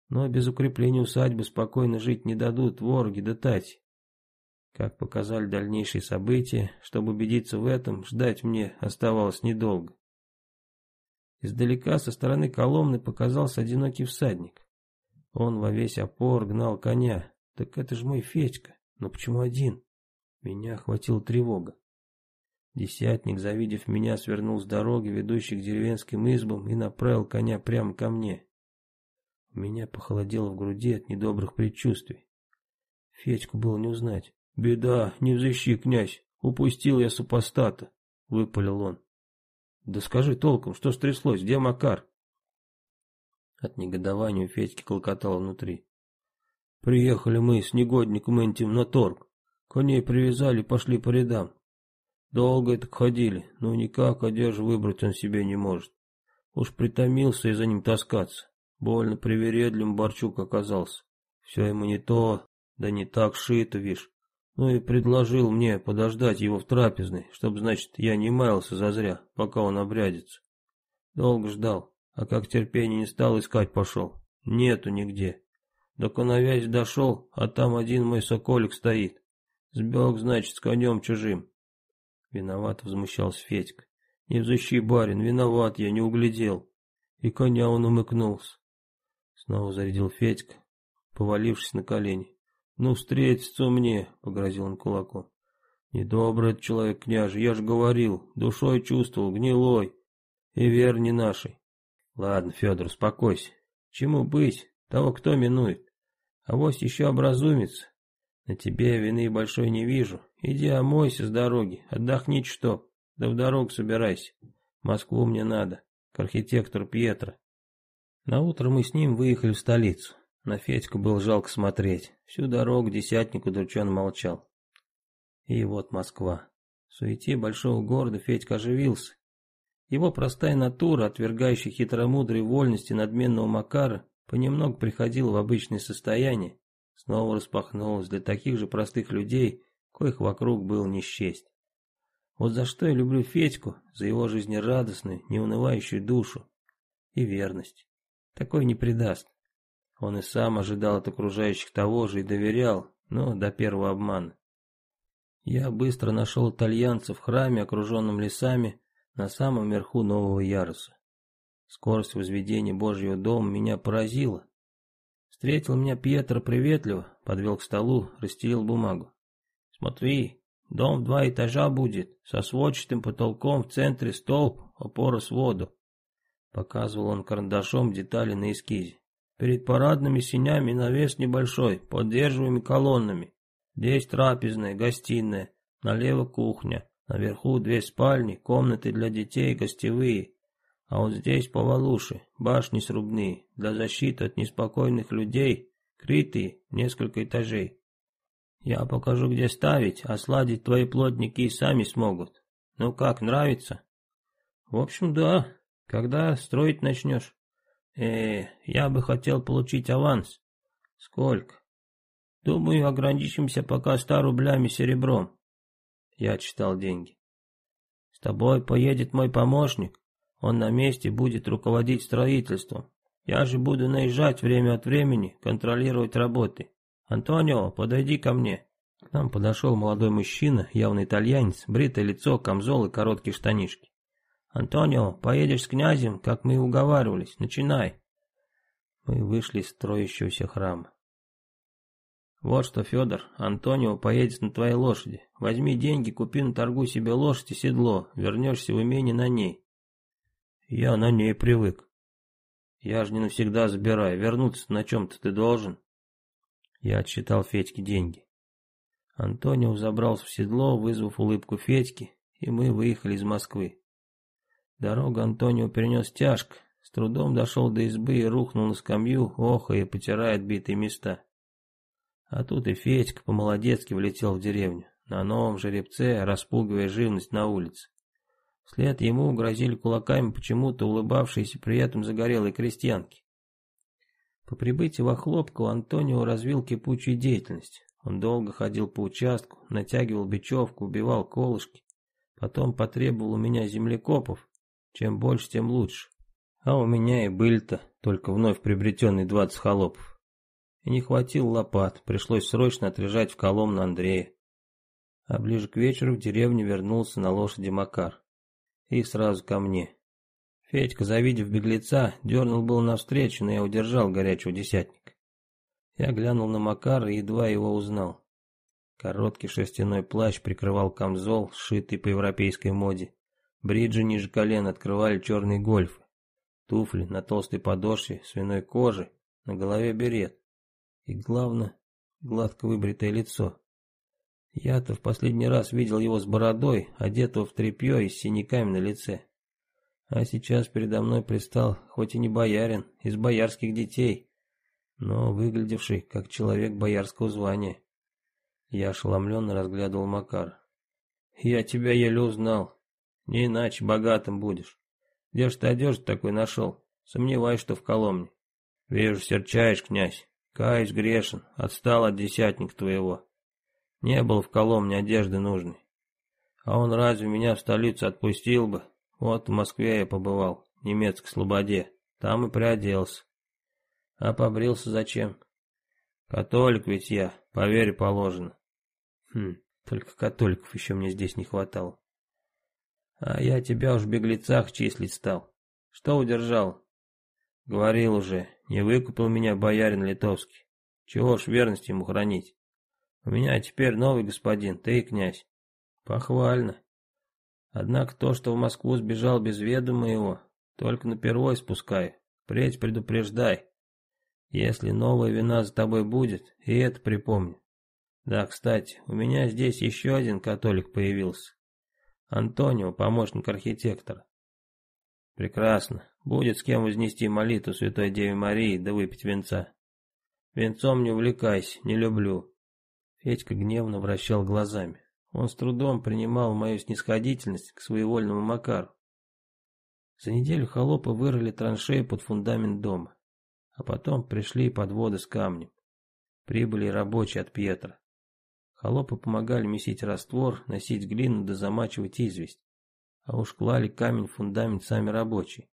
Но без укрепления усадьбы спокойно жить не дадут ворги да тати. Как показали дальнейшие события, чтобы убедиться в этом, ждать мне оставалось недолго. Издалека со стороны Коломны показался одинокий всадник. Он во весь опор гнал коня. Так это же мой Федька. Но почему один? Меня охватила тревога. Десятник, завидев меня, свернул с дороги, ведущей к деревенским избам, и направил коня прямо ко мне. У меня похолодело в груди от недобрых предчувствий. Федьку было не узнать. «Беда, не взыщи, князь, упустил я супостата», — выпалил он. «Да скажи толком, что стряслось, где Макар?» От негодования у Федьки клокотало внутри. «Приехали мы с негодником этим на торг. Коней привязали, пошли по рядам. Долго это ходили, но никак одежду выбрать он себе не может. Уж притомился и за ним таскаться. Больно привередливым Борчук оказался. Все ему не то, да не так шито, вишь. Ну и предложил мне подождать его в трапезной, чтобы, значит, я не маялся зазря, пока он обрядится. Долго ждал, а как терпение не стал, искать пошел. Нету нигде. До коновязь дошел, а там один мой соколик стоит. Сбег, значит, с конем чужим. Виноват возмущался Федька. Не взыщи, барин, виноват я, не углядел. И коня он умыкнулся. Снова зарядил Федька, повалившись на колени. «Ну, встретиться мне!» — погрозил он кулаком. «Недобрый человек, княже, я же говорил, душой чувствовал, гнилой, и вер не нашей». «Ладно, Федор, успокойся. Чему быть, того кто минует? А вось еще образумится. На тебе вины большой не вижу. Иди омойся с дороги, отдохни что, да в дорогу собирайся. В Москву мне надо, к архитектору Пьетро. На утро мы с ним выехали в столицу. На Федьку было жалко смотреть. Всю дорогу десятник удрученно молчал. И вот Москва. В суете большого города Федька оживился. Его простая натура, отвергающая хитромудрые вольности надменного Макара, понемногу приходила в обычное состояние, снова распахнулась для таких же простых людей, коих вокруг было не счесть. Вот за что я люблю Федьку, за его жизнерадостную, неунывающую душу и верность. Такой не предаст. Он и сам ожидал от окружающих того же и доверял, но до первого обмана. Я быстро нашел итальянца в храме, окруженном лесами, на самом верху нового яруса. Скорость возведения Божьего дома меня поразила. Встретил меня Пьетро приветливо, подвел к столу, расстелил бумагу. «Смотри, дом в два этажа будет, со сводчатым потолком, в центре столб, опора с воду. Показывал он карандашом детали на эскизе. Перед парадными синями навес небольшой, поддерживаемый колоннами. Здесь трапезная, гостиная, налево кухня, наверху две спальни, комнаты для детей, гостевые. А вот здесь повалуши, башни срубные, для защиты от неспокойных людей, крытые, несколько этажей. Я покажу, где ставить, а сладить твои плотники и сами смогут. Ну как, нравится? В общем, да. Когда строить начнешь? Э, я бы хотел получить аванс. Сколько? Думаю, ограничимся пока ста рублями серебром. Я читал деньги. С тобой поедет мой помощник. Он на месте будет руководить строительством. Я же буду наезжать время от времени, контролировать работы. Антонио, подойди ко мне. К нам подошел молодой мужчина, явно итальянец, бритое лицо, камзол и короткие штанишки. Антонио, поедешь с князем, как мы и уговаривались. Начинай. Мы вышли из строящегося храма. Вот что, Федор, Антонио поедет на твоей лошади. Возьми деньги, купи на торгу себе лошадь и седло, вернешься в имение на ней. Я на ней привык. Я же не навсегда забираю, вернуться на чем-то ты должен. Я отсчитал Федьке деньги. Антонио забрался в седло, вызвав улыбку Федьки, и мы выехали из Москвы. Дорогу Антонио перенес тяжко, с трудом дошел до избы и рухнул на скамью, охая и потирая отбитые места. А тут и Федька по-молодецки влетел в деревню, на новом жеребце, распугивая живность на улице. Вслед ему грозили кулаками почему-то улыбавшиеся при этом загорелые крестьянки. По прибытии в Охлопково Антонио развил кипучую деятельность. Он долго ходил по участку, натягивал бечевку, убивал колышки. Потом потребовал у меня землекопов. Чем больше, тем лучше. А у меня и были-то только вновь приобретенные двадцать холопов. И не хватило лопат, пришлось срочно отряжать в колом на Андрея. А ближе к вечеру в деревню вернулся на лошади Макар. И сразу ко мне. Федька, завидев беглеца, дернул был навстречу, но я удержал горячего десятника. Я глянул на Макара и едва его узнал. Короткий шерстяной плащ прикрывал камзол, сшитый по европейской моде. Бриджи ниже колен открывали черные гольфы. Туфли на толстой подошве, свиной кожи, на голове берет. И главное, гладко выбритое лицо. Я-то в последний раз видел его с бородой, одетого в тряпье и с синяками на лице. А сейчас передо мной пристал, хоть и не боярин, из боярских детей, но выглядевший как человек боярского звания. Я ошеломленно разглядывал Макар. «Я тебя еле узнал. Не иначе богатым будешь. Где ж ты одежду такой нашел? Сомневаюсь, что в Коломне. Вижу, серчаешь, князь. Каюсь, грешен, отстал от десятника твоего. Не было в Коломне одежды нужной. А он разве меня в столицу отпустил бы, вот в Москве я побывал, в немецкой слободе. Там и приоделся. А побрился зачем? Католик ведь я, по вере положено. Хм, только католиков еще мне здесь не хватало. А я тебя уж в беглецах числить стал. Что удержал? Говорил уже, не выкупил меня боярин литовский. Чего ж верность ему хранить? У меня теперь новый господин, ты князь. Похвально. Однако то, что в Москву сбежал без ведома его, только на первой спускай, впредь предупреждай. Если новая вина за тобой будет, и это припомни. Да, кстати, у меня здесь еще один католик появился. Антонио, помощник архитектора. Прекрасно. Будет с кем вознести молитву Святой Деве Марии да выпить венца. Венцом не увлекайся, не люблю. Федька гневно вращал глазами. Он с трудом принимал мою снисходительность к своевольному Макару. За неделю холопы вырыли траншею под фундамент дома, а потом пришли подводы с камнем. Прибыли рабочие от Пьетра. Холопы помогали месить раствор, носить глину да замачивать известь, а уж клали камень в фундамент сами рабочие.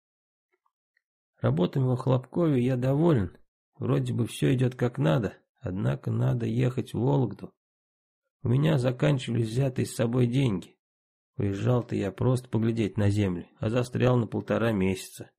Работами во Хлопкове я доволен, вроде бы все идет как надо, однако надо ехать в Вологду, у меня заканчивались взятые с собой деньги. Уезжал-то я просто поглядеть на землю, а застрял на полтора месяца.